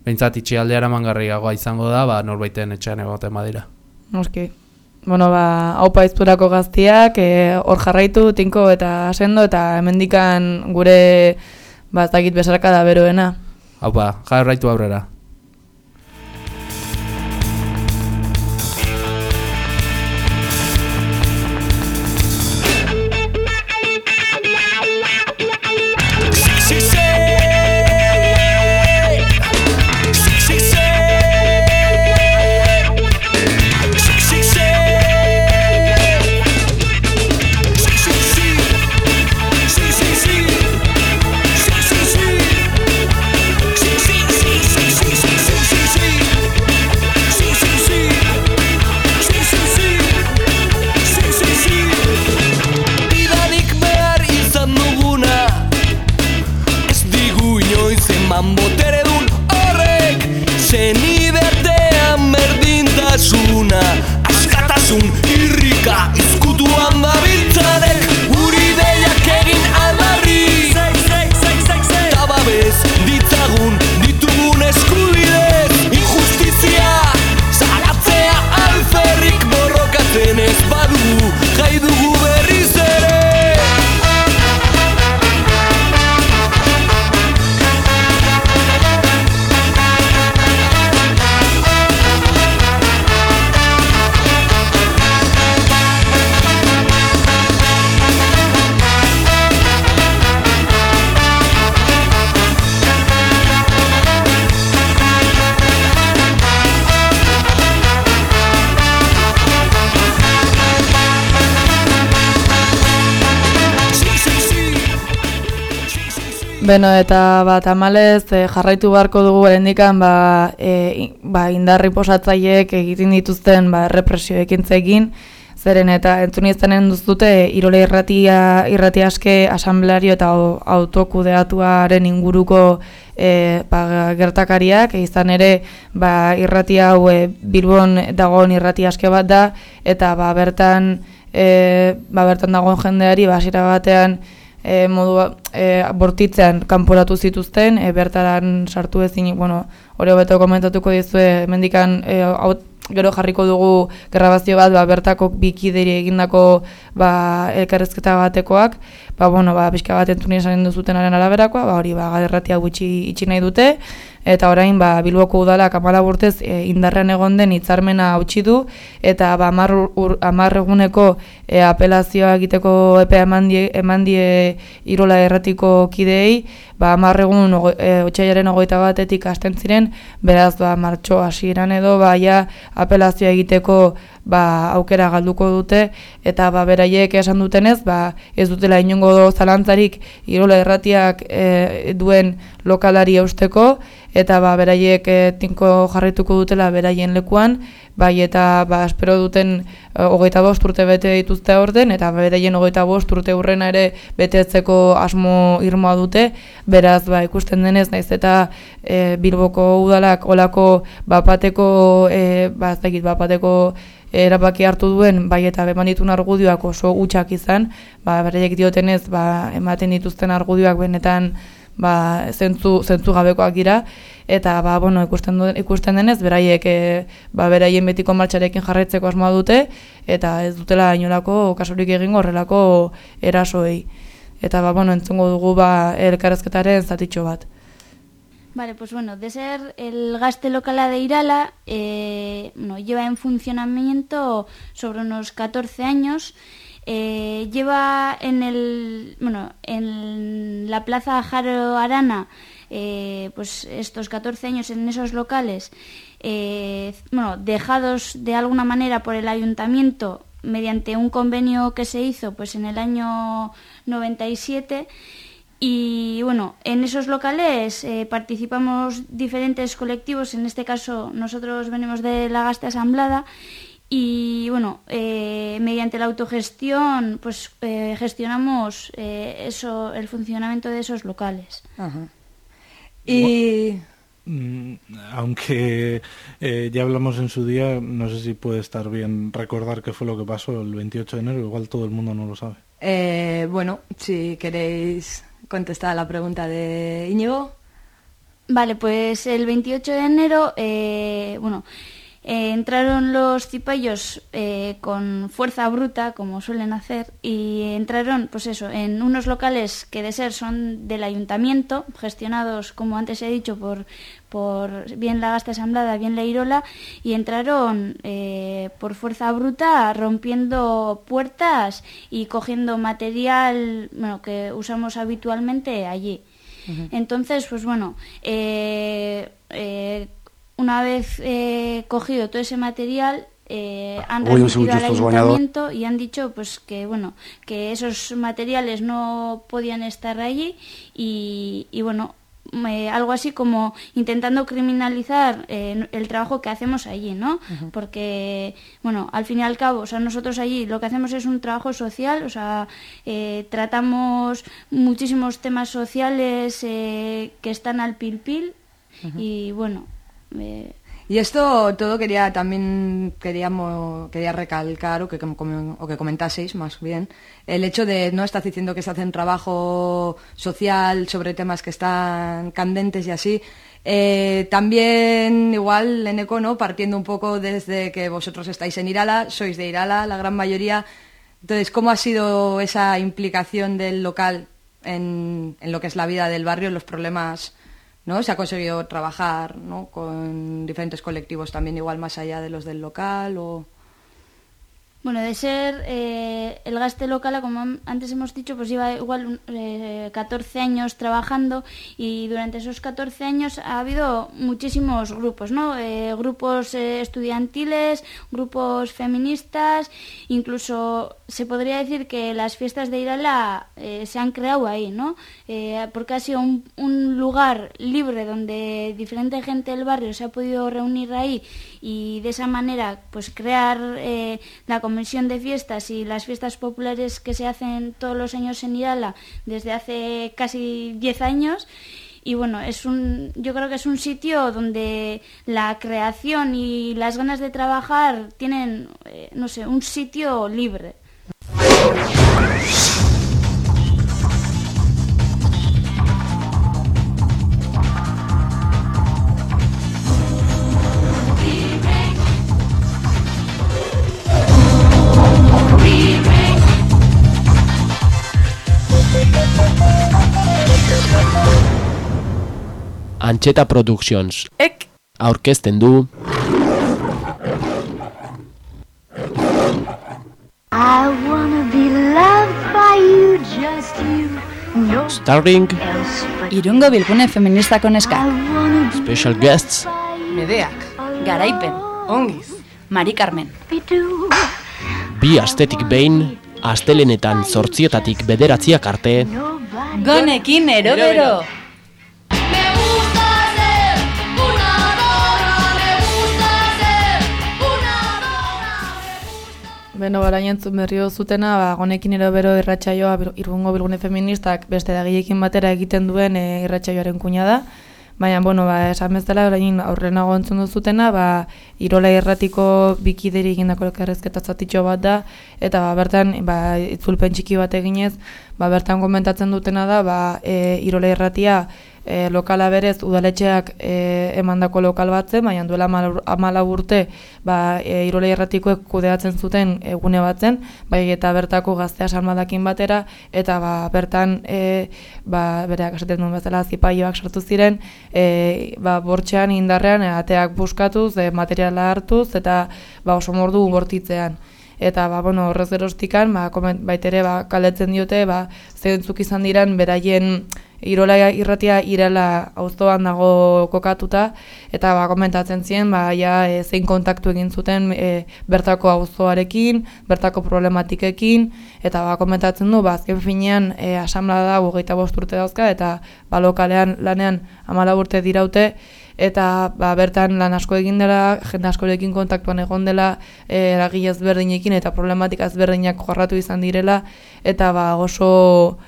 behintzat itxialdea eramangarriagoa izango da, ba, norbaiten etxean egoten badira. Noski. Bueno, ba, haupa izturako gaztiak, eh, hor jarraitu, tinko eta sendo, eta hemendikan gure, ba, ez dakit besarka da beroena. Haupa, jarraitu aurrera. Beno, eta ba, tamalez e, jarraitu beharko dugu erendikan ba, e, ba, indarri posatzaileek egiten dituzten ba, represio ekintzekin, zeren eta entzun izanen duzute Irola irratia, irrati aske asambleario eta au- autokudeatuaren inguruko e, ba, gertakariak, izan ere ba, irrati hau e, Bilbon dagoen irrati aske bat da, eta ba, bertan, e, ba, bertan dagoen jendeari ba, hasiera batean e, modu e, bortitzean kanporatu zituzten, e, bertaran sartu ezin, bueno, hori hobeto komentatuko dizue, mendikan e, hau- gero jarriko dugu grabazio bat, ba, bertako bikideri egindako ba, elkarrezketa batekoak, ba, bueno, ba, pixka bat entzun esan duzutenaren araberakoa, ba, hori ba, gaderratia gutxi itxi nahi dute, eta orain ba, Bilboko udalak amala urtez e, indarrean egon den hitzarmena hautsi du, eta ba, amar, ur, amar eguneko e, apelazioa egiteko epea eman die, eman die Irola erratiko kideei, ba, amar egun ogo, e, ogoita batetik hasten ziren, beraz ba, martxo hasieran edo ba, ja, apelazioa egiteko ba, aukera galduko dute, eta ba, beraiek esan dutenez, ba, ez dutela inongo zalantzarik Irola erratiak e, duen lokalari eusteko, eta ba, beraiek e, tinko jarrituko dutela beraien lekuan, bai eta ba, espero duten e, hogeita bost urte bete dituzte orden, eta beraien hogeita bost urte urrena ere betetzeko asmo irmoa dute, beraz ba, ikusten denez, naiz eta e, Bilboko udalak olako bapateko, e, ba, ez dakit, bapateko erabaki hartu duen, bai eta eman dituen argudioak oso utxak izan, ba, beraiek diotenez, ba, ematen dituzten argudioak benetan ba, zentzu, zentzu gabekoak dira, eta ba, bueno, ikusten, du, ikusten denez, beraiek e, ba, beraien betiko martxarekin jarraitzeko asmoa dute, eta ez dutela inolako kasurik egingo horrelako erasoei. Eta ba, bueno, entzungo dugu ba, elkarrezketaren zatitxo bat. Vale, pues bueno, de ser el gaste local de Irala, eh, bueno, lleva en funcionamiento sobre unos 14 años. Eh, lleva en el, bueno, en la Plaza Jaro Arana, eh, pues estos 14 años en esos locales, eh, bueno, dejados de alguna manera por el ayuntamiento mediante un convenio que se hizo pues en el año 97 y bueno, en esos locales eh, participamos diferentes colectivos, en este caso nosotros venimos de la Gaste Asamblada y bueno, eh, mediante la autogestión pues eh, gestionamos eh, eso, el funcionamiento de esos locales. Y mm, aunque eh, ya hablamos en su día, no sé si puede estar bien recordar qué fue lo que pasó el 28 de enero, igual todo el mundo no lo sabe. Eh, bueno, si queréis contestar a la pregunta de Íñigo. Vale, pues el 28 de enero, eh, bueno, eh, entraron los cipayos eh, con fuerza bruta, como suelen hacer, y entraron, pues eso, en unos locales que de ser son del ayuntamiento, gestionados, como antes he dicho, por, por bien la Gasta Asamblada, bien la Irola, y entraron eh, por fuerza bruta rompiendo puertas y cogiendo material bueno, que usamos habitualmente allí. Entonces, pues bueno, eh, eh, una vez eh, cogido todo ese material, eh, han remitido al bañador. ayuntamiento y han dicho pues que bueno que esos materiales no podían estar allí y, y bueno eh, algo así como intentando criminalizar eh, el trabajo que hacemos allí, ¿no? Porque, bueno, al fin y al cabo, o sea, nosotros allí lo que hacemos es un trabajo social, o sea, eh, tratamos muchísimos temas sociales eh, que están al pil pil y bueno, Y esto todo quería también queríamos quería recalcar o que o que comentaseis más bien el hecho de no estás diciendo que se hace un trabajo social sobre temas que están candentes y así. Eh, también igual en Eco no partiendo un poco desde que vosotros estáis en Irala sois de Irala la gran mayoría. Entonces cómo ha sido esa implicación del local en, en lo que es la vida del barrio en los problemas ¿no? Se ha conseguido trabajar ¿no? con diferentes colectivos también igual más allá de los del local o... Bueno, de ser eh, el gaste local, como antes hemos dicho, pues lleva igual eh, 14 años trabajando y durante esos 14 años ha habido muchísimos grupos, ¿no? Eh, grupos eh, estudiantiles, grupos feministas, incluso se podría decir que las fiestas de Irala se han creado ahí, ¿no? Porque ha sido un, lugar libre donde diferente gente del barrio se ha podido reunir ahí y de esa manera pues crear la comisión de fiestas y las fiestas populares que se hacen todos los años en Irala desde hace casi 10 años y bueno, es un, yo creo que es un sitio donde la creación y las ganas de trabajar tienen, eh, no sé, un sitio libre. Antxeta Productions. Ek. Aurkezten du I wanna be loved by you, just you. No Starring Irungo bilgune feministako neska. Special Guests Medeak. Garaipen. Ongiz. Mari Carmen. bi astetik behin astelenetan zortzietatik bederatziak arte Gonekin erobero. Beno, barain entzun berri zutena, ba, gonekin ero bero irratsaioa bir- irgungo bilgune feministak beste dagilekin batera egiten duen e, irratsaioaren kuina da. Baina, bueno, ba, esan bezala, orain aurrenago entzun duzutena, ba, irola irratiko bikideri egindako elkarrezketa zatitxo bat da, eta ba, bertan, ba, itzulpen txiki bat eginez, ba, bertan komentatzen dutena da, ba, e, irola irratia e, lokala berez udaletxeak e, emandako lokal batzen, baina duela amala urte ba, e, irola irratikoek kudeatzen zuten egune batzen, bai eta bertako gaztea salmadakin batera, eta ba, bertan e, ba, bereak esaten duen bezala zipaioak sartu ziren, e, ba, bortxean indarrean ateak buskatuz, e, materiala hartuz, eta ba, oso mordu bortitzean eta ba, bueno, horrez erostikan, ba, komen, baitere ba, kaletzen diote, ba, zeintzuk izan diran beraien irola irratia irela auzoan dago kokatuta, eta ba, komentatzen ziren, ba, ja, e, zein kontaktu egin zuten e, bertako auzoarekin, bertako problematikekin, eta ba, komentatzen du, ba, azken finean e, asamla da hogeita bost urte dauzka, eta ba, lokalean lanean amala urte diraute, eta ba, bertan lan asko egin dela, jende askorekin kontaktuan egon dela, e, eragile ezberdinekin eta problematika ezberdinak jorratu izan direla, eta ba, oso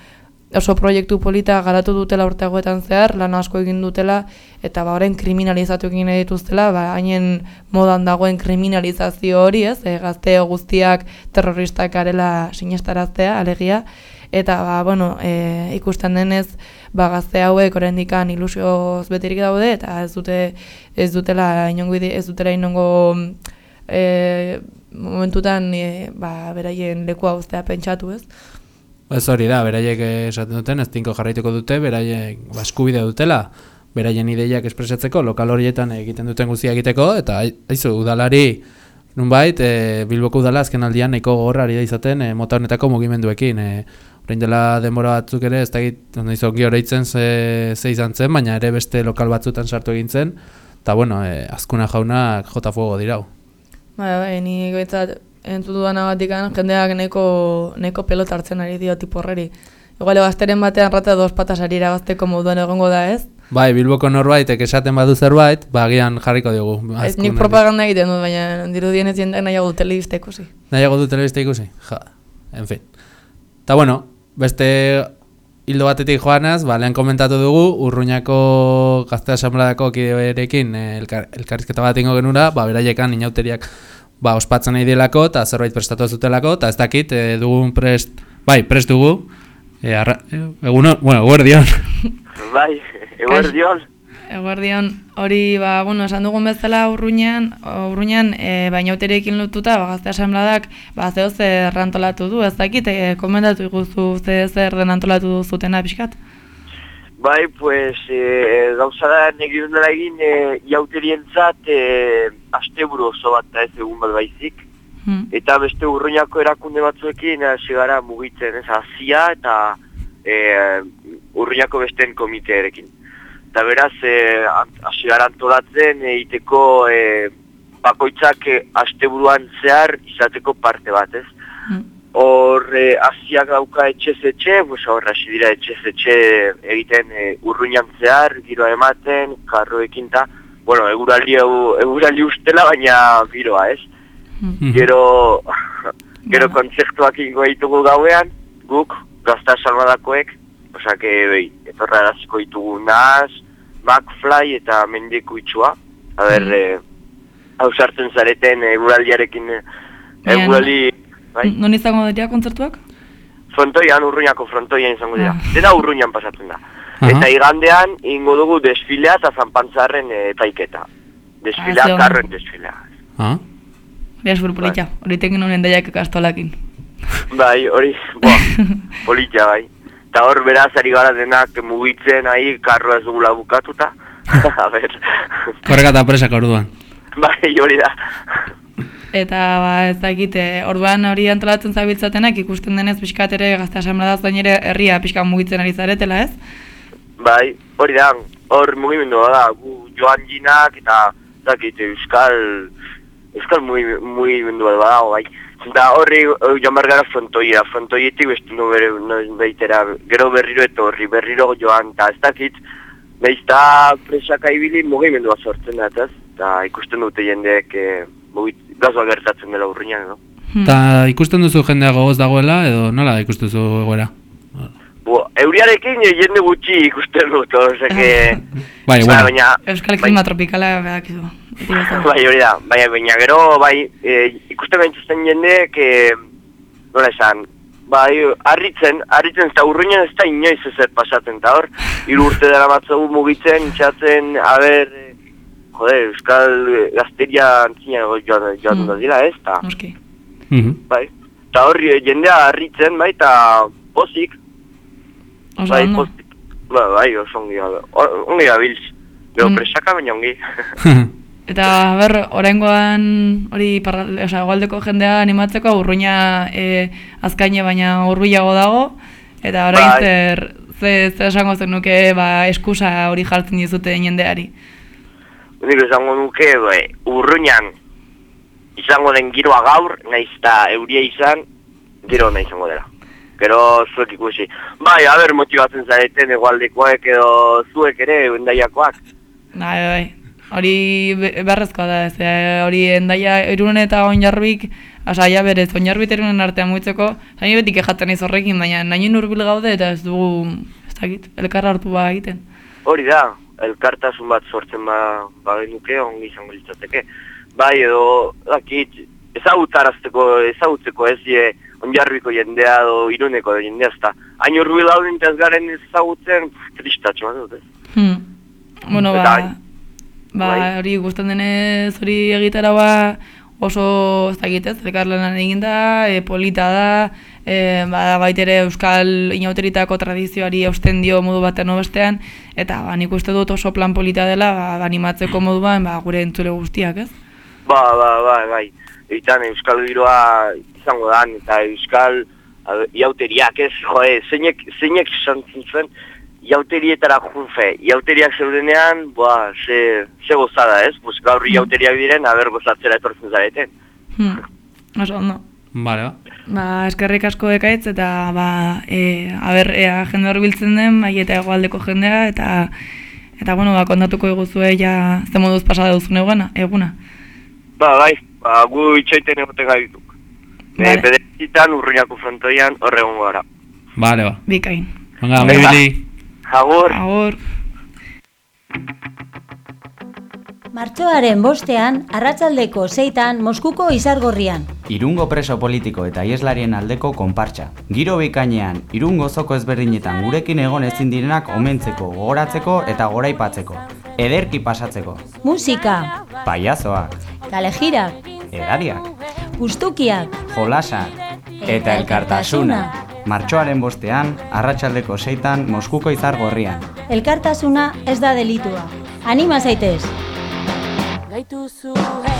oso proiektu polita garatu dutela urteagoetan zehar, lan asko egin dutela, eta ba, orain kriminalizatu egin dituztela, ba, hainen modan dagoen kriminalizazio hori, ez, e, gazte guztiak terroristak garela sinestaraztea, alegia, eta ba, bueno, e, ikusten denez, ba, gazte hauek oraindikan ilusioz beterik daude, eta ez dute ez dutela inongo ez dutela inongo e, momentutan e, ba, beraien lekua uztea pentsatu, ez? Ez hori da, beraiek esaten duten, ez tinko jarraituko dute, beraiek ba, eskubide dutela, beraien ideiak espresatzeko, lokal horietan egiten duten guztia egiteko, eta ai- aizu, udalari, nunbait, e, Bilboko udala azken aldian nahiko gogorra ari da izaten e, mota honetako mugimenduekin. E, orain dela denbora batzuk ere, ez dakit, ondo izongi horreitzen ze, ze izan zen, baina ere beste lokal batzutan sartu egin zen, eta bueno, e, azkuna jaunak jota fuego dirau. Ba, bai, ni goitzat entzut dudanagatik jendeak neko, neko pelota hartzen ari dio tipo horreri. Igual gazteren batean rata dos patas ari irabazteko moduan egongo da, ez? Bai, Bilboko norbaitek esaten badu zerbait, ba, agian jarriko diogu. Ez nik propaganda egiten dut, baina dirudienez jendeak nahiago du telebista ikusi. Nahiago du telebista ikusi? Ja, en fin. Ta bueno, beste hildo batetik joanaz, ba, lehen komentatu dugu, urruñako gazte asambladako kideerekin eh, elkar, elkarrizketa bat ingo genura, ba, beraiekan inauteriak ba, ospatzen nahi delako, eta zerbait prestatu ez dutelako, eta ez dakit, e, dugun prest, bai, prest dugu, e, arra, e, eguno, bueno, guardion. Bai, eguerdion. Eguerdion, hori, ba, bueno, esan dugun bezala urruñan, urruñan, e, bainauterekin lotuta, ba, gazte asambladak, ba, zeo zer rantolatu du, ez dakit, e, komendatu iguzu ze zer den antolatu duzutena pixkat? Bai, pues, e, gauza da negirun egin e, iauterientzat e, asteburu oso bat da ez egun bat baizik. Hmm. Eta beste urruñako erakunde batzuekin hasi gara mugitzen, ez, azia eta e, urruñako besteen komitearekin. Eta beraz, e, hasi gara antolatzen egiteko e, bakoitzak e, asteburuan zehar izateko parte bat, ez? Hor, e, aziak dauka etxez etxe, pues hor, hasi dira etxez etxe egiten e, urruñan zehar, giroa ematen, karroekin ta, bueno, eguraldi, eguraldi ustela, baina giroa, ez? Gero, gero kontzertuak ingo ditugu gauean, guk, gazta salmadakoek, osake, behi, etorra eraziko ditugu Nas, McFly eta Mendeku itxua. A ber, eh, hau sartzen zareten eguraldiarekin, eh, eguraldi, bai, Non izango dira kontzertuak? frontoian, urruñako frontoian izango dira. Ah. Dena urruñan pasatzen da. Eta igandean, ingo dugu desfilea eta zanpantzarren e, taiketa. Desfilea, Ah, karren desfilea. Ah? Hori asburu politxa, hori tengen honen daiak kastolakin. Bai, hori, boa, polita bai. Eta hor beraz ari gara denak mugitzen ahi karroa ez dugula bukatuta. A ber, Korreka eta presak orduan. bai, hori da. Eta ba, ez dakit, eh, orduan hori antolatzen zabiltzatenak ikusten denez pixkat ere gazta asamladaz ere herria pixka mugitzen ari zaretela, ez? Bai, hori da, hor mugimendua da, gu joan jinak eta, ez dakit, euskal, euskal mugi- mugimendua badago, bai. Eta horri eh, joan gara frontoia, frontoietik beste nu bere, no, baitera, gero berriro eta horri, berriro joan, eta ez dakit, Naizta presaka ibili mugimendua sortzen da? Eta ikusten dute jendeek e, mugit, gazoa gertatzen dela urriñan, no? Eta ikusten duzu jendea gogoz dagoela, edo nola ikusten duzu egoera? Bo, euriarekin eh, jende gutxi ikusten dut, oseke... Bai, bueno. baina, Euskal klima tropikala. Beti bezala. bai, hori da, bai, baina gero, bai, e, ikusten gaituzten jendeek, e, nola esan, bai, harritzen, harritzen, eta urruinen ez da inoiz ezer pasatzen, eta hor, hiru urte dara matzagu mugitzen, txatzen, haber, e, jode, Euskal gazteria antzina joan, joan Mm. dira, ez, eta, Noski. bai, eta hor, jendea harritzen, bai, eta pozik, bai, ondo. pozik, ba, bai, oso ongi, o- ongi gabiltz, gero Mm. presaka baina ongi. Eta ber, oraingoan hori parra, osea, hegoaldeko jendea animatzeko urruina e, azkaine baina hurbilago dago eta orain Bai. zer ze ze esango zenuke ba eskusa hori jartzen dizute jendeari. Nik esango nuke, bai, urruñan izango den giroa gaur, eta euria izan, giro nahi izango dela. Gero zuek ikusi. Bai, haber motibatzen zareten egualdekoek edo zuek ere, endaiakoak. Bai, bai. Hori be- beharrezkoa da, ez eh, hori endaia irunen eta oinarbik, asaia berez, oinarbit irunen artean mugitzeko, zain beti kejatzen naiz horrekin, baina nahi hurbil gaude eta ez dugu, ez dakit, elkar hartu ba egiten. Hori da, elkartasun bat sortzen ba, bagenuke, ongi izango litzateke. Bai, edo, dakit, ezagutarazteko, ezagutzeko ez die, onjarbiko jendea edo iruneko jendea ezta. Hain urbil dauden eta ez garen ezagutzen, tristatxo bat dut, ez? Hmm. Bueno, Eta ba, bai. ba, hori gusten denez hori egitera ba oso ez dakit ez, elkarlanan eginda, e, polita da, e, ba, baitere euskal inauteritako tradizioari eusten dio modu baten bestean eta ba, nik uste dut oso plan polita dela ba, animatzeko moduan ba, gure entzule guztiak, ez? Ba, ba, ba, bai. Eitan euskal giroa izango dan, eta euskal iauteriak ez, joe, zeinek, zeinek santzen zuen, iauterietara junfe, iauteriak zeudenean, boa, ze, ze gozada ez, pues gaur iauteriak diren, haber gozatzera etortzen zareten. Hmm. Oso ondo. Vale, ba. Ba, eskerrik asko ekaitz eta ba, e, aber, ea jende hor biltzen den, bai eta hegoaldeko jendea eta eta bueno, ba, kontatuko eguzue ja ze moduz pasa duzun eguna, eguna. Ba, bai, ba, gu itxaiten egoten gaituk. Vale. Vale. Bederetzitan, urruñako frontoian, horre egongo gara. Vale, ba. Bikain. Venga, Venga. bibili. Agur. Agur. Martxoaren bostean, arratsaldeko zeitan Moskuko izargorrian. Irungo preso politiko eta ieslarien aldeko konpartxa. Giro bikainean, irungo zoko ezberdinetan gurekin egon ezin direnak omentzeko, gogoratzeko eta goraipatzeko. Ederki pasatzeko. Musika, Paiazoak, kalejirak, edariak, gustukiak, jolasak eta elkartasuna. Martxoaren bostean, arratsaldeko seitan Moskuko izar gorrian. elkartasuna ez da delitua. Anima zaitez! Gaituzu, eh,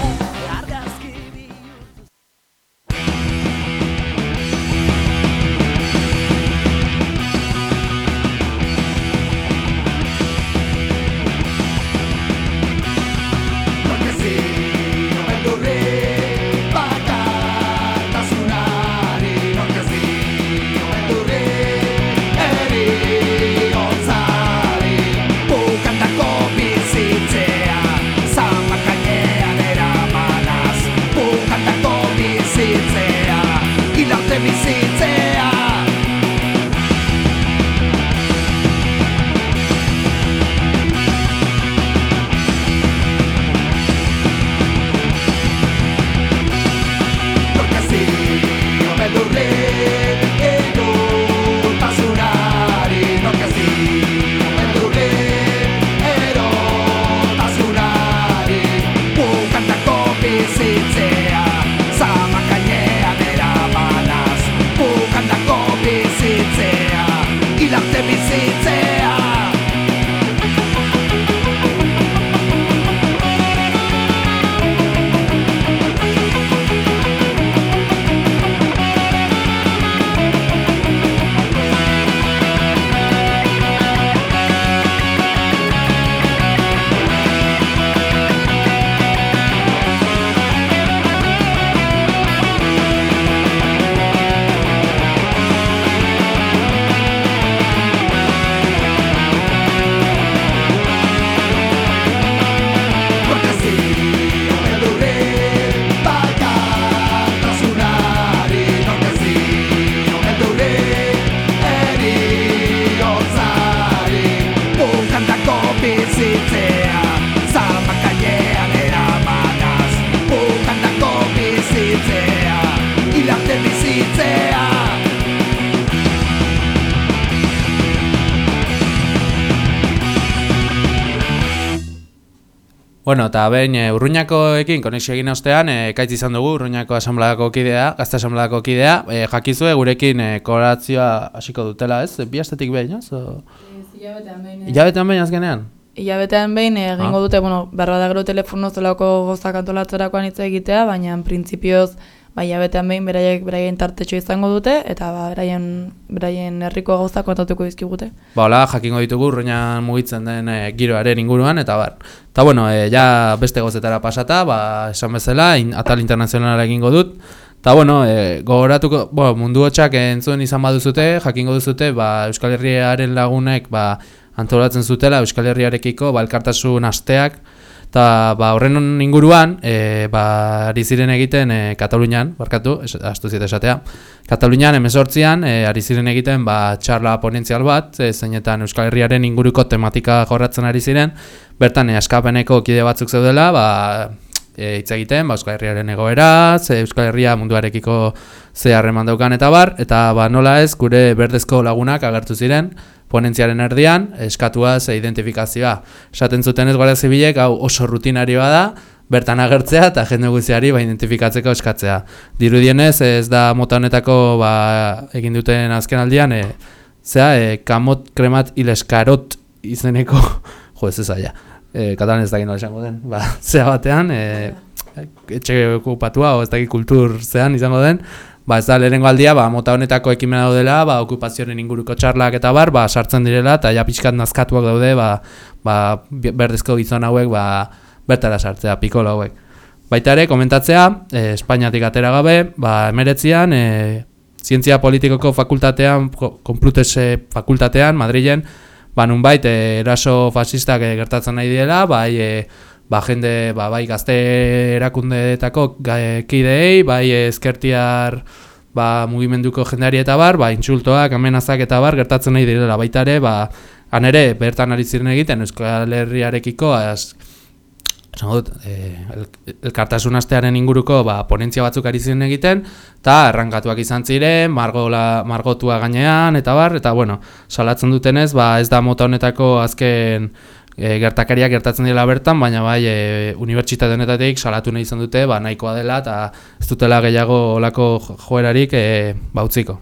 eta behin e, Urruñakoekin konexio egin ostean, e, ekaitz izan dugu Urruñako asamblea kidea, gazte asamblea kidea, e, jakizue gurekin e, kolaborazioa hasiko dutela, ez? Bi astetik behin, ez? O... Hilabetean behin. eh, Hilabetean behin azkenean? Hilabetean behin eh, egingo Ah. dute, bueno, behar da gero telefono zelako gozak antolatzerakoan hitz egitea, baina en printzipioz ba, hilabetean behin beraiek beraien tartetxo izango dute, eta ba, beraien, beraien herriko gauzak kontatuko dizkigute. Ba, hola, jakingo ditugu Urruñan mugitzen den e, giroaren inguruan, eta bar. Eta bueno, e, ja beste gozetara pasata, ba, esan bezala, in, atal internazionala egingo dut, Eta bueno, e, gogoratuko, bueno, mundu hotxak entzuen izan baduzute, jakingo duzute, ba, Euskal Herriaren lagunek ba, antolatzen zutela Euskal Herriarekiko ba, elkartasun asteak, eta ba, horren inguruan, e, ba, ari ziren egiten e, Katalunian, barkatu, es, astu ziet esatea, Katalunian emezortzian, e, ari ziren egiten ba, txarla ponentzial bat, e, zeinetan Euskal Herriaren inguruko tematika jorratzen ari ziren, bertan e, askapeneko kide batzuk zeudela, ba, e, hitz egiten, ba, Euskal Herriaren egoera, ze Euskal Herria munduarekiko ze harreman daukan eta bar, eta ba, nola ez, gure berdezko lagunak agertu ziren, ponentziaren erdian, eskatua ze identifikazioa. Esaten zuten ez Guardia Zibilek, hau oso rutinarioa da, bertan agertzea eta jende guztiari ba, identifikatzeko eskatzea. Dirudienez ez da mota honetako ba, egin duten azken aldian, e, zea, e, kamot kremat ileskarot izeneko, jo ez ez aia, e, katalan ez dakit nola esango den, ba, zea batean, e, etxe okupatua, o ez dakit kultur zean izango den, ba ez da lehenengo aldia, ba, mota honetako ekimena daudela, ba, okupazioaren inguruko txarlak eta bar, ba, sartzen direla, eta ja pixkat nazkatuak daude, ba, ba, berdezko gizon hauek, ba, bertara sartzea, pikola hauek. Baita ere, komentatzea, e, Espainiatik atera gabe, ba, emeretzian, e, Zientzia Politikoko fakultatean, ko- Konplutese fakultatean, Madrilen, ba, nunbait, e, eraso fasistak e, gertatzen nahi diela, bai, e, ba, jende, ba, bai, gazte erakundeetako kideei, bai, ezkertiar, ba, mugimenduko jendeari eta bar, ba, intsultoak, amenazak eta bar, gertatzen nahi direla, baita ere, ba, han ere, bertan ari ziren egiten, Euskal Herriarekiko, az, esango dut, e, el, elkartasun astearen inguruko ba, ponentzia batzuk ari ziren egiten, eta errankatuak izan ziren, margola, margotua gainean, eta bar, eta bueno, salatzen dutenez, ba, ez da mota honetako azken e, gertakariak gertatzen dira bertan, baina bai, e, unibertsitate honetatik salatu nahi izan dute, ba, nahikoa dela, eta ez dutela gehiago olako jo- joerarik e, bautziko.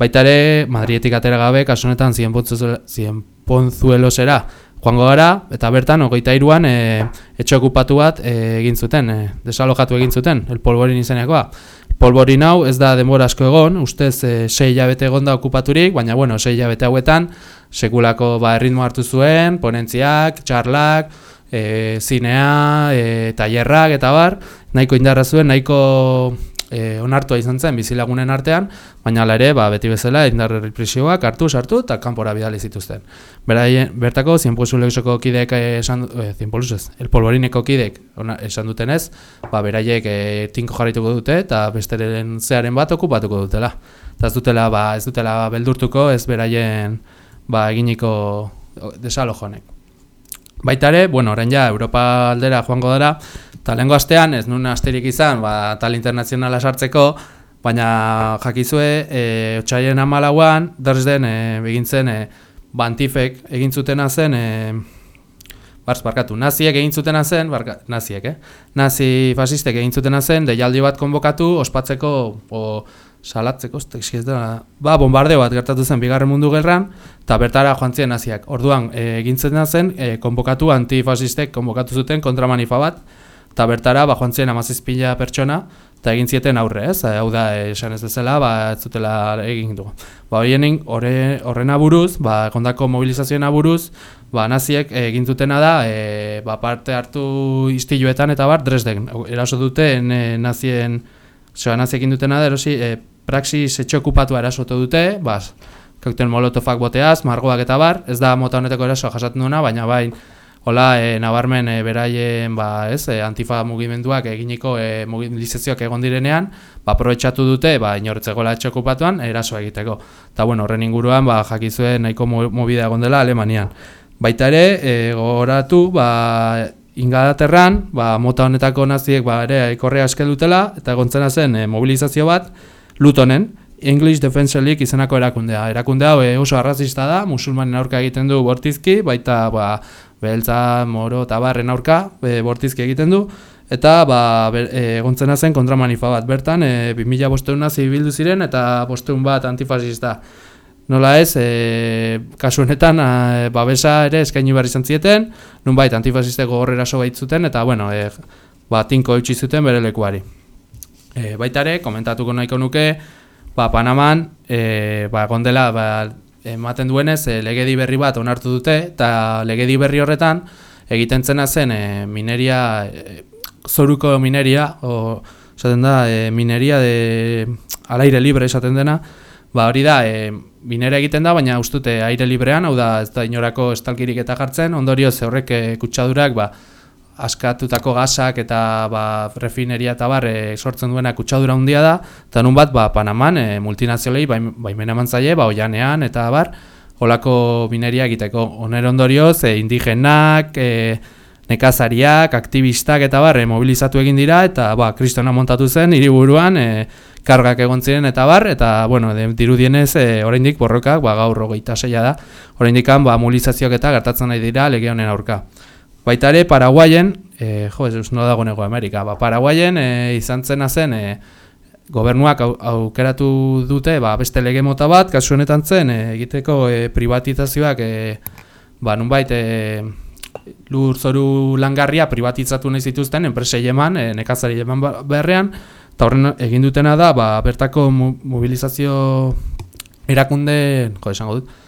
Baita ere, Madrietik atera gabe, kasu honetan zienpontzuelosera joango gara, eta bertan, hogeita iruan, e, etxe okupatu bat e, egin zuten, e, desalojatu egin zuten, el polvorin izenekoa. Polvorin hau ez da denbora asko egon, ustez e, sei hilabete egon da okupaturik, baina bueno, sei hilabete hauetan, sekulako ba, erritmo hartu zuen, ponentziak, txarlak, e, zinea, e, tailerrak eta bar, nahiko indarra zuen, nahiko e, onartua izan zen bizilagunen artean, baina hala ere, ba, beti bezala indar represioak hartu, sartu eta kanpora bidali zituzten. Beraien, bertako zienpolsulexoko kideek esan, e, zienpolusez, el polvorineko kideek ona, esan dutenez, ba, beraiek e, tinko jarrituko dute eta besteren zearen bat okupatuko dutela. Eta ez dutela, ba, ez dutela beldurtuko, ez beraien ba, eginiko desalojonek. Baita ere, bueno, orain ja, Europa aldera joango dara, eta lehenko astean, ez nun asterik izan, ba, tal internazionala sartzeko, baina jakizue, e, otxaien amalauan, Dresden, e, egintzen, e, bantifek egin zutena zen, e, barz, barkatu, naziek egin zutena zen, barka, naziek, eh? Nazi fasistek egin zutena zen, deialdi bat konbokatu, ospatzeko, o salatzeko, ez da, da, ba, bombardeo bat gertatu zen bigarren mundu gerran, eta bertara joan ziren naziak. Orduan, e, egin zutena zen, e, konbokatu antifasistek konbokatu zuten kontramanifa bat, eta bertara, ba, joan ziren amazizpila pertsona, eta egin zieten aurre, ez? Hau da, esan ez bezala, ba, ez zutela egin dugu. Ba, horien, horre, horrena buruz, ba, kondako mobilizazioena buruz, ba, naziek egin dutena da, e, ba, parte hartu istiluetan eta bar, Dresden. Eraso duten e, nazien, zoa naziek egin dutena da, erosi, e, praxis etxe okupatua erasotu dute, ba, koktel molotofak boteaz, margoak eta bar, ez da mota honetako eraso jasaten duena, baina bain, Hola, e, nabarmen e, beraien ba, ez, e, antifa mugimenduak eginiko e, mobilizazioak egon direnean, ba, aprobetxatu dute, ba, inortzegoela etxe okupatuan, eraso egiteko. Eta bueno, horren inguruan, ba, jakizue nahiko mo- mobida egon dela Alemanian. Baita ere, e, gogoratu, ba, Ingalaterran, ba, mota honetako naziek ba, ere ikorrea eske dutela, eta egontzena zen e, mobilizazio bat, Lutonen, English Defense League izenako erakundea. Erakunde hau e, oso arrazista da, musulmanen aurka egiten du bortizki, baita ba, Beltza, moro eta barren aurka, e, bortizki egiten du, eta ba, e, egontzena zen kontramanifa bat. Bertan, e, 2000 bosteuna zibildu ziren eta bosteun bat antifasista. Nola ez, e, kasu honetan, a, babesa ere eskaini behar izan zieten, nunbait antifasiste gogorrera so baitzuten, eta bueno, e, ba, tinko eutxi zuten bere lekuari. E, baita ere, komentatuko nahiko nuke, ba, Panaman, e, ba, gondela, ba, ematen duenez, e, legedi berri bat onartu dute, eta legedi berri horretan, egiten zena zen e, mineria, e, zoruko mineria, o, esaten da, e, mineria de al aire libre esaten dena, ba hori da, e, minera egiten da, baina ustute aire librean, hau da, ez da inorako estalkirik eta jartzen, ondorioz horrek e, kutsadurak, ba, askatutako gasak eta ba, refineria eta bar e, sortzen duena kutsadura handia da, eta nun bat ba, Panaman e, multinazionalei baimen eman zaie, ba, oianean eta bar, olako mineria egiteko. Oner ondorioz, e, indigenak, e, nekazariak, aktivistak eta bar, e, mobilizatu egin dira, eta ba, kristona montatu zen, hiriburuan e, kargak egon ziren eta bar, eta bueno, de, dirudienez e, oraindik borrokak, ba, gaur rogeita seia da, oraindikan ba, mobilizazioak eta gertatzen nahi dira lege honen aurka. Baita ere, Paraguayen, e, jo, ez no dago nego Amerika, ba, Paraguayen e, izan zena zen, e, gobernuak au, aukeratu dute ba, beste lege mota bat, kasu honetan zen, e, egiteko e, privatizazioak, e, ba, nunbait, e, lur zoru langarria privatizatu nahi zituzten, enpresei eman, e, nekazari eman ba, beharrean, eta horren egin dutena da, ba, bertako mobilizazio erakunde, jo, esango dut,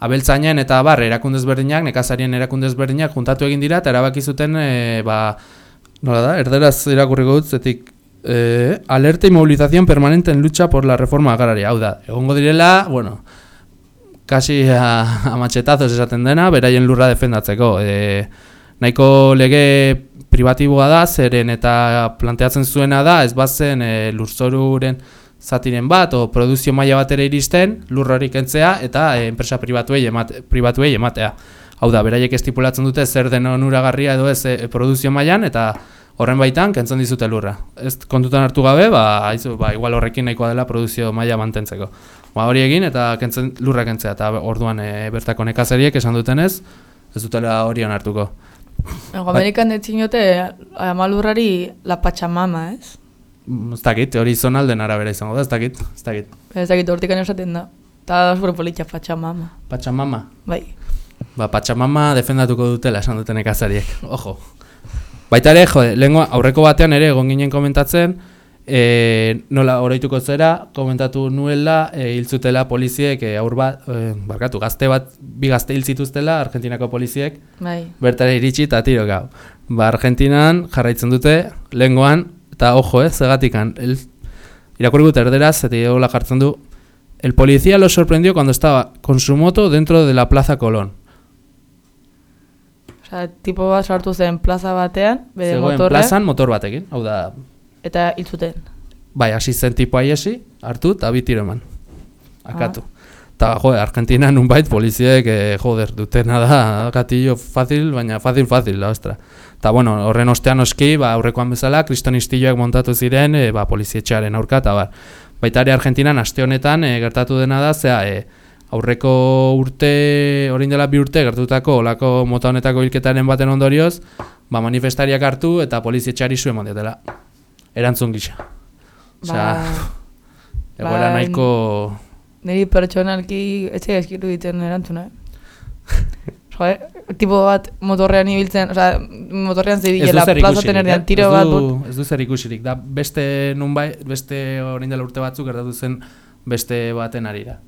abeltzainen eta bar erakunde ezberdinak, nekazarien erakunde ezberdinak juntatu egin dira eta erabaki zuten e, ba nola da, erderaz irakurriko dut zetik e, alerta y movilización permanente en lucha por la reforma agraria. Hau da, egongo direla, bueno, kasi a machetazos esaten dena, beraien lurra defendatzeko. E, nahiko lege privatiboa da, zeren eta planteatzen zuena da, ez bazen e, lurzoruren zatiren bat o produzio maila batera iristen, lurrorik entzea eta e, enpresa pribatuei, emate, pribatuei ematea. Hau da, beraiek estipulatzen dute zer den onuragarria edo ez e, produzio mailan eta horren baitan kentzen dizute lurra. Ez kontutan hartu gabe, ba, aizu, ba, igual horrekin nahikoa dela produzio maila mantentzeko. Ba, hori egin eta kentzen, lurra kentzea eta orduan e, bertako nekazariek esan dutenez, ez dutela hori hartuko. Ego Amerikan detzin jote, amalurrari la Pachamama, ez? Ez dakit, hori zonalden arabera izango da, ez dakit, ez dakit. Ez dakit, hortik esaten da. Eta zure politxa, Pachamama. Pachamama? Bai. Ba, Pachamama defendatuko dutela, esan duten ekazariek, ojo. Baita ere, jo, lengua, aurreko batean ere, egon ginen komentatzen, e, nola oroituko zera, komentatu nuela, e, hiltzutela poliziek, e, aur bat, e, barkatu, gazte bat, bi gazte hil zituztela, Argentinako poliziek, bai. bertara iritsi eta tiro gau. Ba, Argentinan jarraitzen dute, lengoan, eta ojo, eh, zegatikan, el, irakurri gut erderaz, eta hola jartzen du, el policía lo sorprendió cuando estaba con su moto dentro de la Plaza Colón. Osa, tipo bat sartu zen plaza batean, bere Zegoen motorra. plazan motor batekin, hau da... Eta hil zuten. Bai, hasi zen tipo aiesi, hartu eta bi tiro eman. Akatu. Eta, jo, Argentina nunbait poliziek, eh, joder, dutena da, gatillo fácil, baina fácil, fácil, la ostra. Eta, bueno, horren ostean oski, ba, aurrekoan bezala, kristonistilloak montatu ziren, e, ba, polizietxearen aurka, eta bar. Baita ere Argentinan, aste honetan, e, gertatu dena da, zea, e, aurreko urte, orain dela bi urte, gertutako, olako mota honetako hilketaren baten ondorioz, ba, manifestariak hartu eta polizietxeari zuen mandiatela. Erantzun gisa. Osea, egoera ba, nahiko... Niri pertsonalki etxe eskiru ditzen erantzuna. eh? Jo, eh? tipo bat motorrean ibiltzen, osea, motorrean zebilela, plaza tenerdean tiro ez bat, ez du zer ikusirik, da beste nunbait, beste orain dela urte batzuk gertatu zen beste baten arira.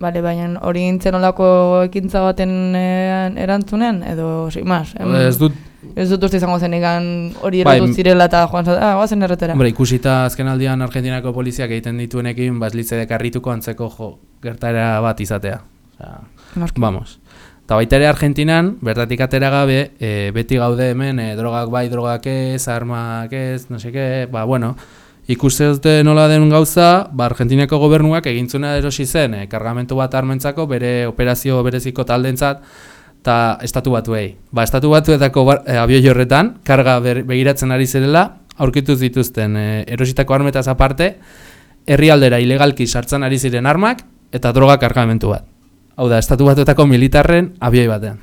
Bale, baina hori nintzen olako ekintza baten eh, erantzunen, edo, sin mas. Ez dut- Ez dut uste izango zen igan hori Bai, zirela eta joan zat, ah, guazen erretera. Hombre, ikusita azken aldian Argentinako poliziak egiten dituenekin, ba, ez litze dekarrituko antzeko jo, gertaera bat izatea. Noski. vamos. Eta baita ere Argentinan, bertatik atera gabe, e, beti gaude hemen, e, drogak bai, drogak ez, armak ez, no seke, ba, bueno, ikuste dute nola den gauza, ba, Argentinako gobernuak egintzuna erosi zen, e, kargamentu bat armentzako, bere operazio bereziko taldentzat, eta estatu batuei. Ba, estatu batuetako e, abioi horretan, karga begiratzen ari zirela, aurkitu zituzten e, erositako armetaz aparte, herrialdera ilegalki sartzen ari ziren armak eta droga kargamentu bat. Hau da, estatu batuetako militarren abioi batean.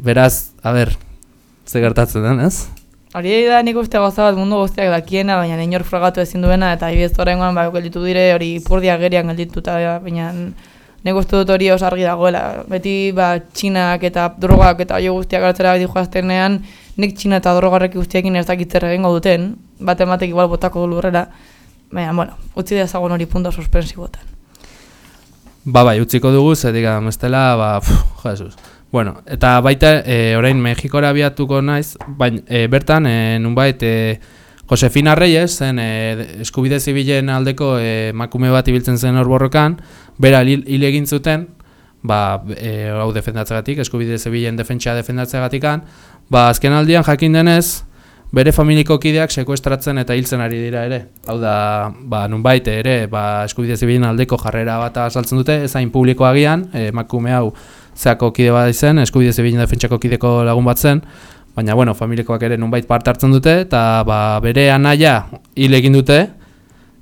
Beraz, a ber, ze gertatzen den, ez? Hori da nik uste gauza bat mundu guztiak dakiena, baina inor frogatu ezin duena, eta ibidez horrengoan ba, gelditu dire, hori ipurdia gerian geldituta, baina nik uste dut hori oso argi dagoela. Beti ba, txinak eta drogak eta jo guztiak hartzera beti joaztenean, nik txina eta drogarrek guztiekin ez dakitzer egingo duten, bat ematek igual botako lurrera, baina, bueno, utzi dezagun hori punto suspensibotan. Ba bai, utziko dugu, zetik bestela, ba, pff, Jesus. Bueno, eta baita, e, orain Mexikora abiatuko naiz, baina e, bertan, e, nunbait, e, Josefina Reyes, zen e, eskubide zibilen aldeko e, makume bat ibiltzen zen hor borrokan, bera hil, egin zuten, ba, e, hau defendatzegatik, eskubide zibilen defentsa defendatzegatikan, ba, azken aldian jakin denez, bere familiko kideak sekuestratzen eta hiltzen ari dira ere. Hau da, ba, nunbait ere, ba, eskubide zibilen aldeko jarrera bat azaltzen dute, ezain publiko agian, emakume hau zeako kide bat izen, eskubide zibilen defentsako kideko lagun bat zen, baina, bueno, familikoak ere nunbait parte hartzen dute, eta ba, bere anaia hil egin dute,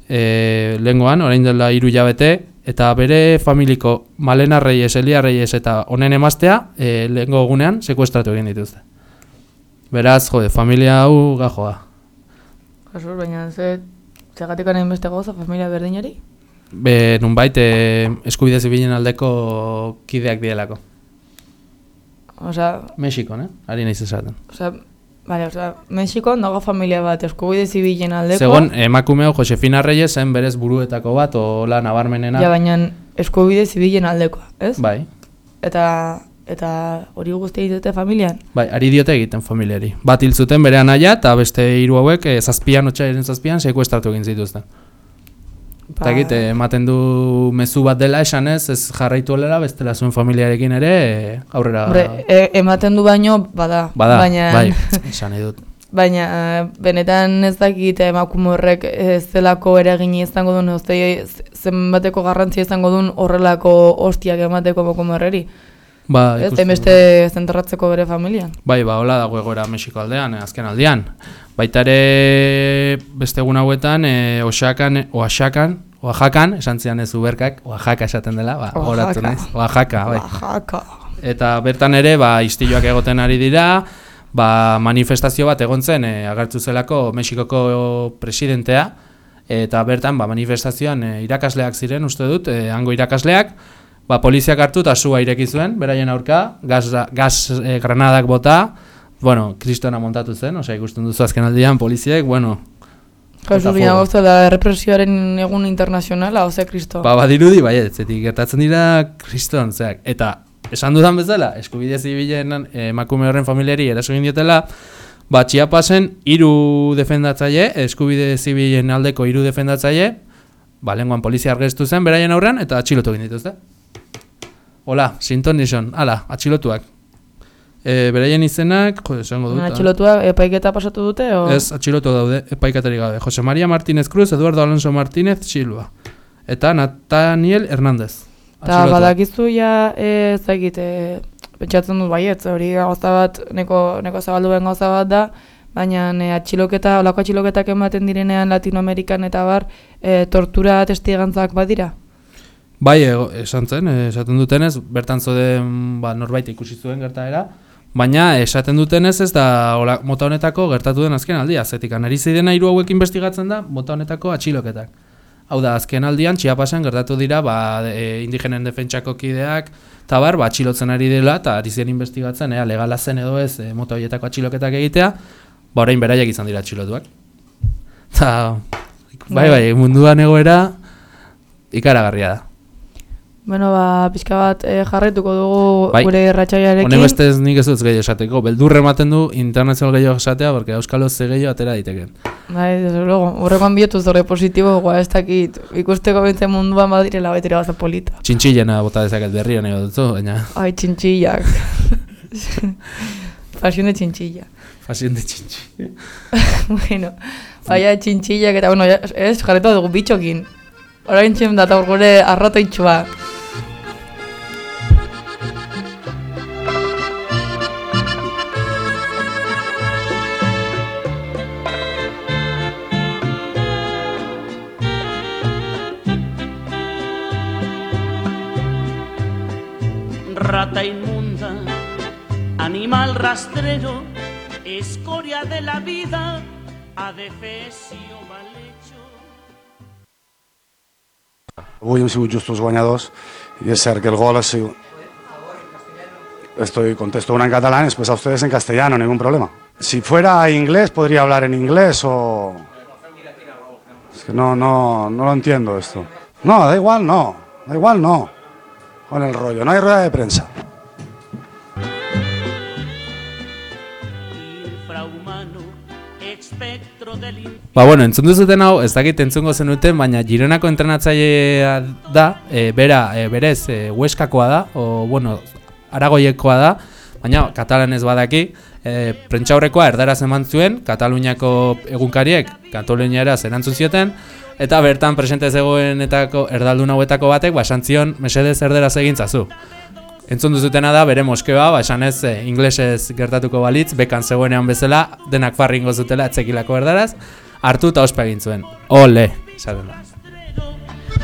e, lehengoan, orain dela hiru jabete, eta bere familiko Malena Reyes, Elia Reyes eta honen emaztea, e, lehengo egunean sekuestratu egin dituzte. Beraz, jode, familia hau gajoa. Kasur, baina ze, zegatik hain beste goza familia berdinari? Be, nunbait, e, eskubide zibilen aldeko kideak dielako. Osea, Mexikon, eh? Ari naiz esaten. osea, Vale, osea, Mexikon dago familia bat eskubide zibilen aldeko. Segon, emakume hau Josefina Reyes zen berez buruetako bat, ola nabarmenena. Ja, baina eskubide zibilen aldekoa, ez? Bai. Eta eta hori guztia dute familian. Bai, ari diote egiten familiari. Bat hil zuten bere anaia eta beste hiru hauek e, zazpian, otxaiaren zazpian, sekuestratu egin zituzten. Ba- Eta egite, ematen du mezu bat dela esanez, ez jarraitu olera, bestela zuen familiarekin ere e, aurrera... Hombre, e, ematen du baino, bada. Bada, baina, bai, esan nahi dut. Baina, eh, benetan ez dakit emakume horrek ez zelako eragini izango duen, zenbateko garrantzia izango duen horrelako hostiak emateko emakume horreri. Ba, ez, beste zentratzeko bere familian. Bai, ba, hola dago egoera Mexiko aldean, eh, azken aldean. Baita ere beste egun hauetan, e, Oaxakan, Oaxakan, Oaxakan, esan zian ez uberkak, Oaxaka esaten dela, ba, Oaxaca. horatu naiz. Oaxaka, bai. Oaxaca. Eta bertan ere, ba, istiloak egoten ari dira, ba, manifestazio bat egon zen, e, agertu zelako Mexikoko presidentea, eta bertan, ba, manifestazioan e, irakasleak ziren, uste dut, e, hango irakasleak, ba, poliziak hartu eta sua ireki zuen, beraien aurka, gaz, gaz e, granadak bota, bueno, kristona montatu zen, osea ikusten duzu azken aldian poliziek, bueno, Kasu bota bina fuego. gozta da errepresioaren egun internazionala, oze kristo. Ba, badirudi, bai, zetik gertatzen dira kriston, zeak, eta esan dudan bezala, eskubide zibilen eh, emakume horren familiari eraso egin diotela, ba, Chiapasen hiru defendatzaile, eskubide zibilen aldeko hiru defendatzaile, ba, lenguan polizia argestu zen, beraien aurrean, eta atxilotu egin dituzte. Hola, Sinton Nixon, ala, atxilotuak. E, beraien izenak, jo, esango dut. ah. Atxilotua epaiketa pasatu dute, o? Ez, atxilotu daude, epaiketari gabe. Jose Maria Martínez Cruz, Eduardo Alonso Martínez Silva. Eta Nathaniel Hernández. Eta badakizu ja, eh, ez dakit, e, pentsatzen dut baietz, hori gauza bat, neko, neko zabaldu ben gauza bat da, baina e, atxiloketa, olako atxiloketak ematen direnean Latinoamerikan eta bar, e, tortura testigantzak badira. Bai, esan zen, eh, esaten dutenez, bertan zoden ba, norbait ikusi zuen gertaera, baina esaten dutenez ez da hola, mota honetako gertatu den azken aldia, zetik ari zidena hiru hauek investigatzen da mota honetako atxiloketak. Hau da, azken aldian, Chiapasen gertatu dira ba, e, indigenen defentsako kideak, eta bar, ba, atxilotzen ari dela, eta ari ziren investigatzen, ea, legala zen edo ez, e, mota horietako atxiloketak egitea, ba, orain beraiek izan dira atxilotuak. Eta, bai, bai, munduan egoera ikaragarria da. Bueno, ba, pixka bat e, jarraituko dugu Bai. gure irratxaiarekin. Hone bestez nik ez dut gehiago esateko. Beldurre ematen du internazional gehiago esatea, porque euskalo ze gehiago atera diteken. Bai, desde luego, horrekoan bihotuz horre positibo, gua, ez dakit, ikusteko bintzen munduan badirela baitire gaza polita. Txintxillena bota dezaket berriro nahi dutzu, baina Ai, txintxillak. Pasión de txintxilla. fasien de txintxi. bueno, baina txintxillak eta, bueno, ez, jarretu dugu bitxokin. Orain txem data gure arrotoitxua. Rata inmunda, animal rastrero, escoria de la vida, adefesio mal hecho. Avui hem sigut justos guanyadors i és cert que el gol ha sigut... Estoy, contesto una en catalán, después a ustedes en castellano, ningún problema. Si fuera inglés, podría hablar en inglés o... Es que no, no, no lo entiendo esto. No, da igual, no. Da igual, no. Con el rollo, no hay rueda de prensa. Ba, bueno, entzun duzuten hau, ez dakit entzungo zenuten, baina Gironako entrenatzailea da, e, bera, e, berez, e, Hueskakoa da, o, bueno, Aragoiekoa da, baina katalanez badaki, e, prentxaurrekoa erdaraz eman zuen, Kataluniako egunkariek Kataluniara erantzun zioten, eta bertan presente zegoenetako erdaldun hauetako batek, ba, esan zion, mesedez erderaz egintzazu. Entzun duzutena da, bere moskeba, ba, esan ez, e, inglesez gertatuko balitz, bekan zegoenean bezala, denak farringo zutela etzekilako erdaraz, hartu eta ospe egin zuen. Ole, esaten da.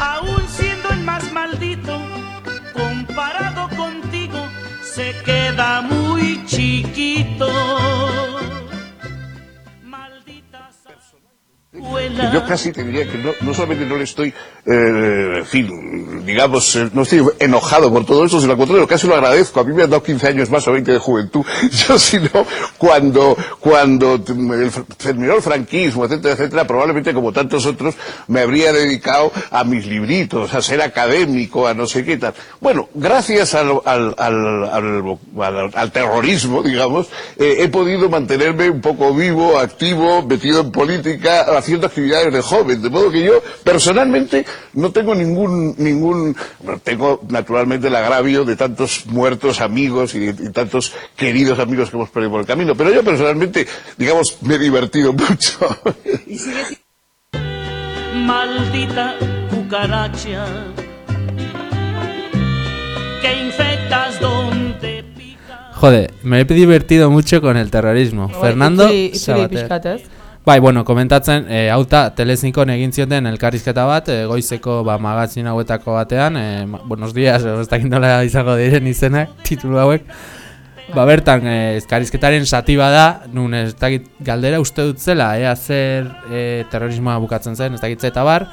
Aún siendo el más maldito, comparado contigo, se queda muy chiquito. Yo casi te diría que no, no solamente no le estoy, eh, digamos, eh, no estoy enojado por todo eso, sino al contrario, casi lo agradezco. A mí me han dado 15 años más o 20 de juventud. Yo, si no, cuando, cuando terminó el franquismo, etcétera, etcétera, probablemente como tantos otros, me habría dedicado a mis libritos, a ser académico, a no sé qué tal. Bueno, gracias al, al- al- al terrorismo, digamos, eh, he podido mantenerme un poco vivo, activo, metido en política, haciendo actividades de joven. De modo que yo, personalmente, no tengo ningún, ningún, bueno, tengo naturalmente el agravio de tantos muertos amigos y, y tantos queridos amigos que hemos perdido por el camino. Pero yo personalmente, digamos, me he divertido mucho. Maldita cucaracha que infectas donde Jode, me he divertido mucho con el terrorismo. Fernando Sabater. Bai, bueno, komentatzen, e, hau ta, telezinkon egin zioten elkarrizketa bat, e, goizeko ba, magazin hauetako batean, e, buenos días, ez dakit nola izango diren izenak, titulu hauek. Ba, bertan, e, elkarrizketaren sati bada, nun ez dakit galdera uste dut zela, ea zer e, terrorismoa bukatzen zen, ez dakit zeta bar,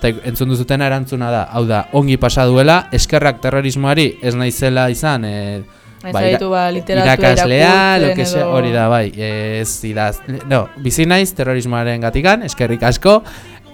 eta entzun duzutena erantzuna da, hau da, ongi pasa duela, eskerrak terrorismoari ez naizela izan, e, Ez zaitu, ba, literatura irakaslea, irakurtzen lo que sea, edo- hori da, bai, ez idaz, no, bizi naiz terrorismoaren gatikan, eskerrik asko,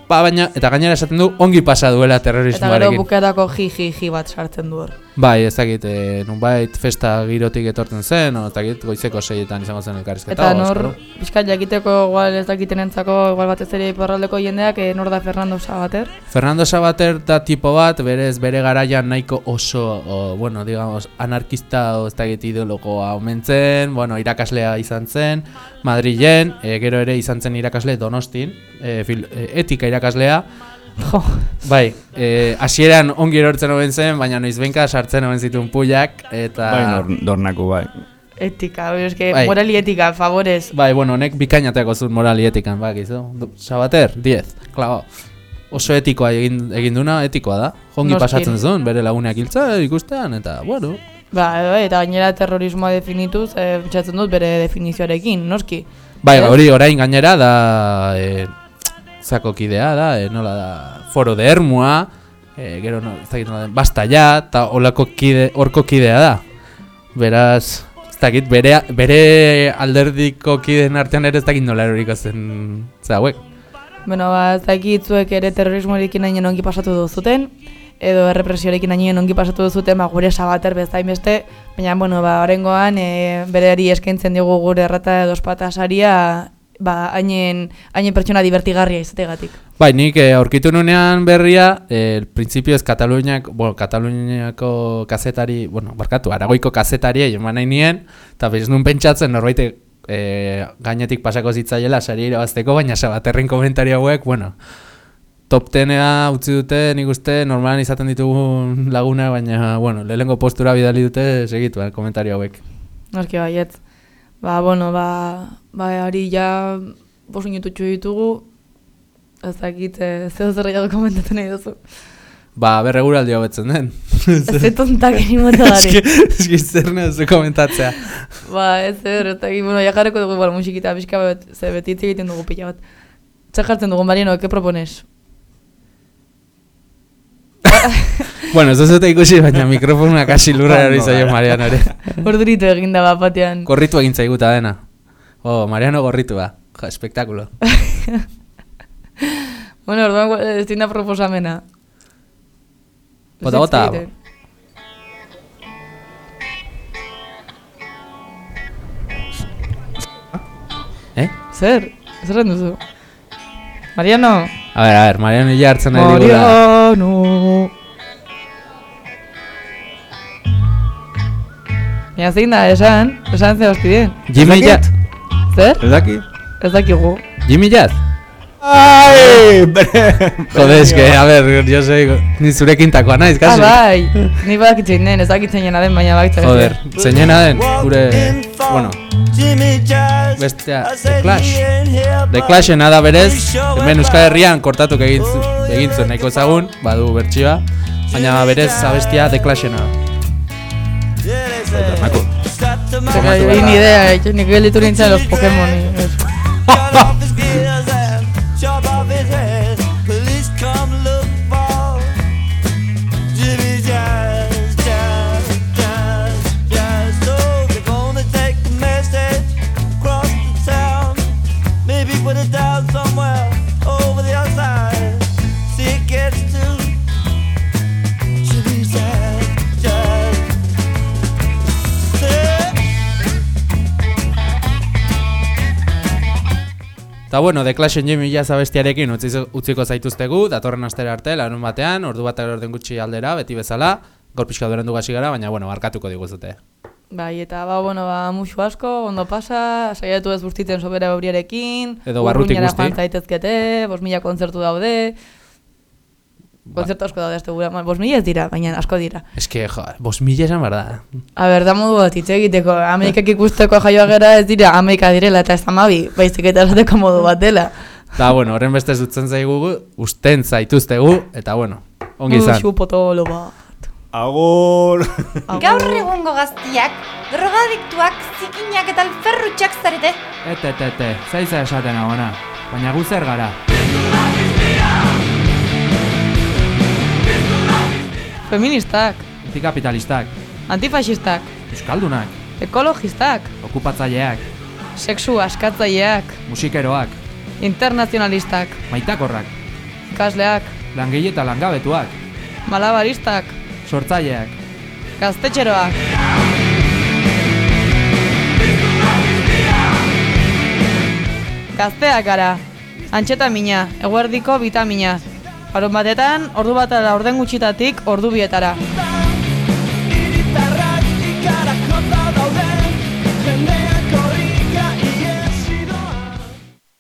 ba, baina, eta gainera esaten du, ongi pasa duela Eta gero terrorismoarekin. bukerako ji ji ji bat sartzen du hor. Bai, ez dakit, e, nunbait festa girotik etortzen zen, o ez dakit, goizeko seietan izango zen elkarrizketa. Eta nor, pixkat jakiteko, igual ez dakitenentzako, igual batez ere iparraldeko jendeak, eh, nor da Fernando Sabater. Fernando Sabater da tipo bat, berez bere garaian nahiko oso, o, bueno, digamos, anarkista o ez dakit ideologoa omentzen, bueno, irakaslea izan zen, Madrilen, e, gero ere izan zen irakasle Donostin, e, fil, e, etika irakaslea, Jo. Bai, eh, hasieran ongi erortzen omen zen, baina noizbenka sartzen omen zituen pullak, eta... Bai, nor, dornako, bai. Etika, pero es que Bai. moral y ética, favores. Bai, bueno, honek bikainateako zuen morali etikan, bak, izo. Du- Sabater, 10, klabo. Oso etikoa egin, egin duna, etikoa da. Jongi pasatzen zuen, bere laguneak hiltza ikustean, eta, bueno. Ba, bai, eta gainera terrorismoa definituz, eh, pentsatzen dut bere definizioarekin, noski. Bai, hori orain gainera da, e, zako kidea da, e, nola da, foro de Ermua, e, gero, no, ez dakit nola den, basta ja, eta olako kide, horko kidea da. Beraz, ez dakit, bere, bere alderdiko kideen artean ere ez dakit nola eroriko zen, ze hauek. Bueno, ba, ez dakit zuek ere terrorismoarekin hainen ongi pasatu duzuten, edo errepresioarekin hainen ongi pasatu duzuten, ba, gure sabater bezain beste, baina, bueno, ba, orengoan, e, bereri eskaintzen digu gure errata edo ospata saria, ba, hainen, hainen pertsona divertigarria izategatik. Bai, nik eh, aurkitu nunean berria, eh, principioz Kataluniak, bueno, Kataluniako kazetari, bueno, barkatu, Aragoiko kazetari eman nahi nien, eta bez nun pentsatzen norbait eh, gainetik pasako zitzaiela sari irabazteko, baina sabaterren komentario hauek, bueno, top tenea utzi dute, nik uste, normalan izaten ditugun laguna, baina, bueno, lehengo postura bidali dute segitu, eh, komentario hauek. Noski baietz. Ba, bueno, ba, ba, hori ja bost minututxo ditugu, ez dakit, eh, zeo zer gehiago komentatu nahi duzu. Ba, berreguraldi hobetzen den. Ze tontak egin mota dari. Eski zer nahi komentatzea. Ba, ez zer, eta egin, bueno, jakarreko dugu igual musikita, pixka bet, ze beti egiten dugu pila bat. Zer jartzen dugu, Mariano, ¿qué propones? bueno, ez dut ikusi, baina mikrofonuak hasi lurra hori zaio Mariano ere. Orduritu egin da bat batean. Korritu egin zaiguta dena. Oh, Mariano gorritu ba. Jo, espektakulo. bueno, orduan ez dina proposamena. Bota, bota. Eh? Zer? Zer duzu? Mariano? A ver, a ver, Mariano ya hartzen nahi digula. Mariano! Baina zein da, esan? Esan ze hosti den? Jimmy Jazz. Zer? Ez daki? Ez dakigu. Jimmy Jazz. Ai! Joder, es que, a ver, yo soy... Ni zurekin takoa naiz, Ah, kasi. bai! Ni badakitzen den, ez dakitzen jena den, baina bakitzen Joder, zeinena den, gure... Bueno, bestea, The Clash. The Clashen da berez, hemen Euskal Herrian kortatuk egin, zu- egin zuen nahiko ezagun, badu bertsioa, baina berez abestia The Clashena. Nako. Zeka, egin idea, eh, nik gelditu nintzen los Pokemon. Eta bueno, The Clashen Jimmy Jazz abestiarekin utzi, utziko zaituztegu, datorren astera arte, larun batean, ordu bat orden gutxi aldera, beti bezala, gaur pixka duren hasi gara, baina bueno, barkatuko diguzute. Bai, eta ba, bueno, ba, musu asko, ondo pasa, saiatu ez bustitzen sobera euriarekin, Edo barrutik guzti. zaitezkete, bos mila kontzertu daude, Ba. kontzertu asko daude azte gura, bos mila ez dira, baina asko dira. Ez que, jo, bos mila esan behar da. A ber, da modu bat hitz egiteko, Amerikak ikusteko jaioa gera ez dira Amerika direla eta ez amabi, baizik eta esateko modu bat dela. Eta bueno, horren beste zutzen zaigu, usten zaituztegu, eta bueno, ongi izan. Musu potolo bat. Agur! Gaur egungo gaztiak, drogadiktuak, zikinak eta alferrutxak zarete. Ete, ete, ete, zaiza esaten agona. Baina gu zer gara. Feministak, Antikapitalistak, antifasistak, euskaldunak, ekologistak, okupatzaileak, sexu askatzaileak, musikeroak, internazionalistak, maitakorrak, ikasleak, langile eta langabetuak, malabaristak, sortzaileak, gaztetxeroak. Gazteak gara, antxetamina, eguerdiko bitamina. Harun batetan, ordu bat orden gutxitatik ordu bietara.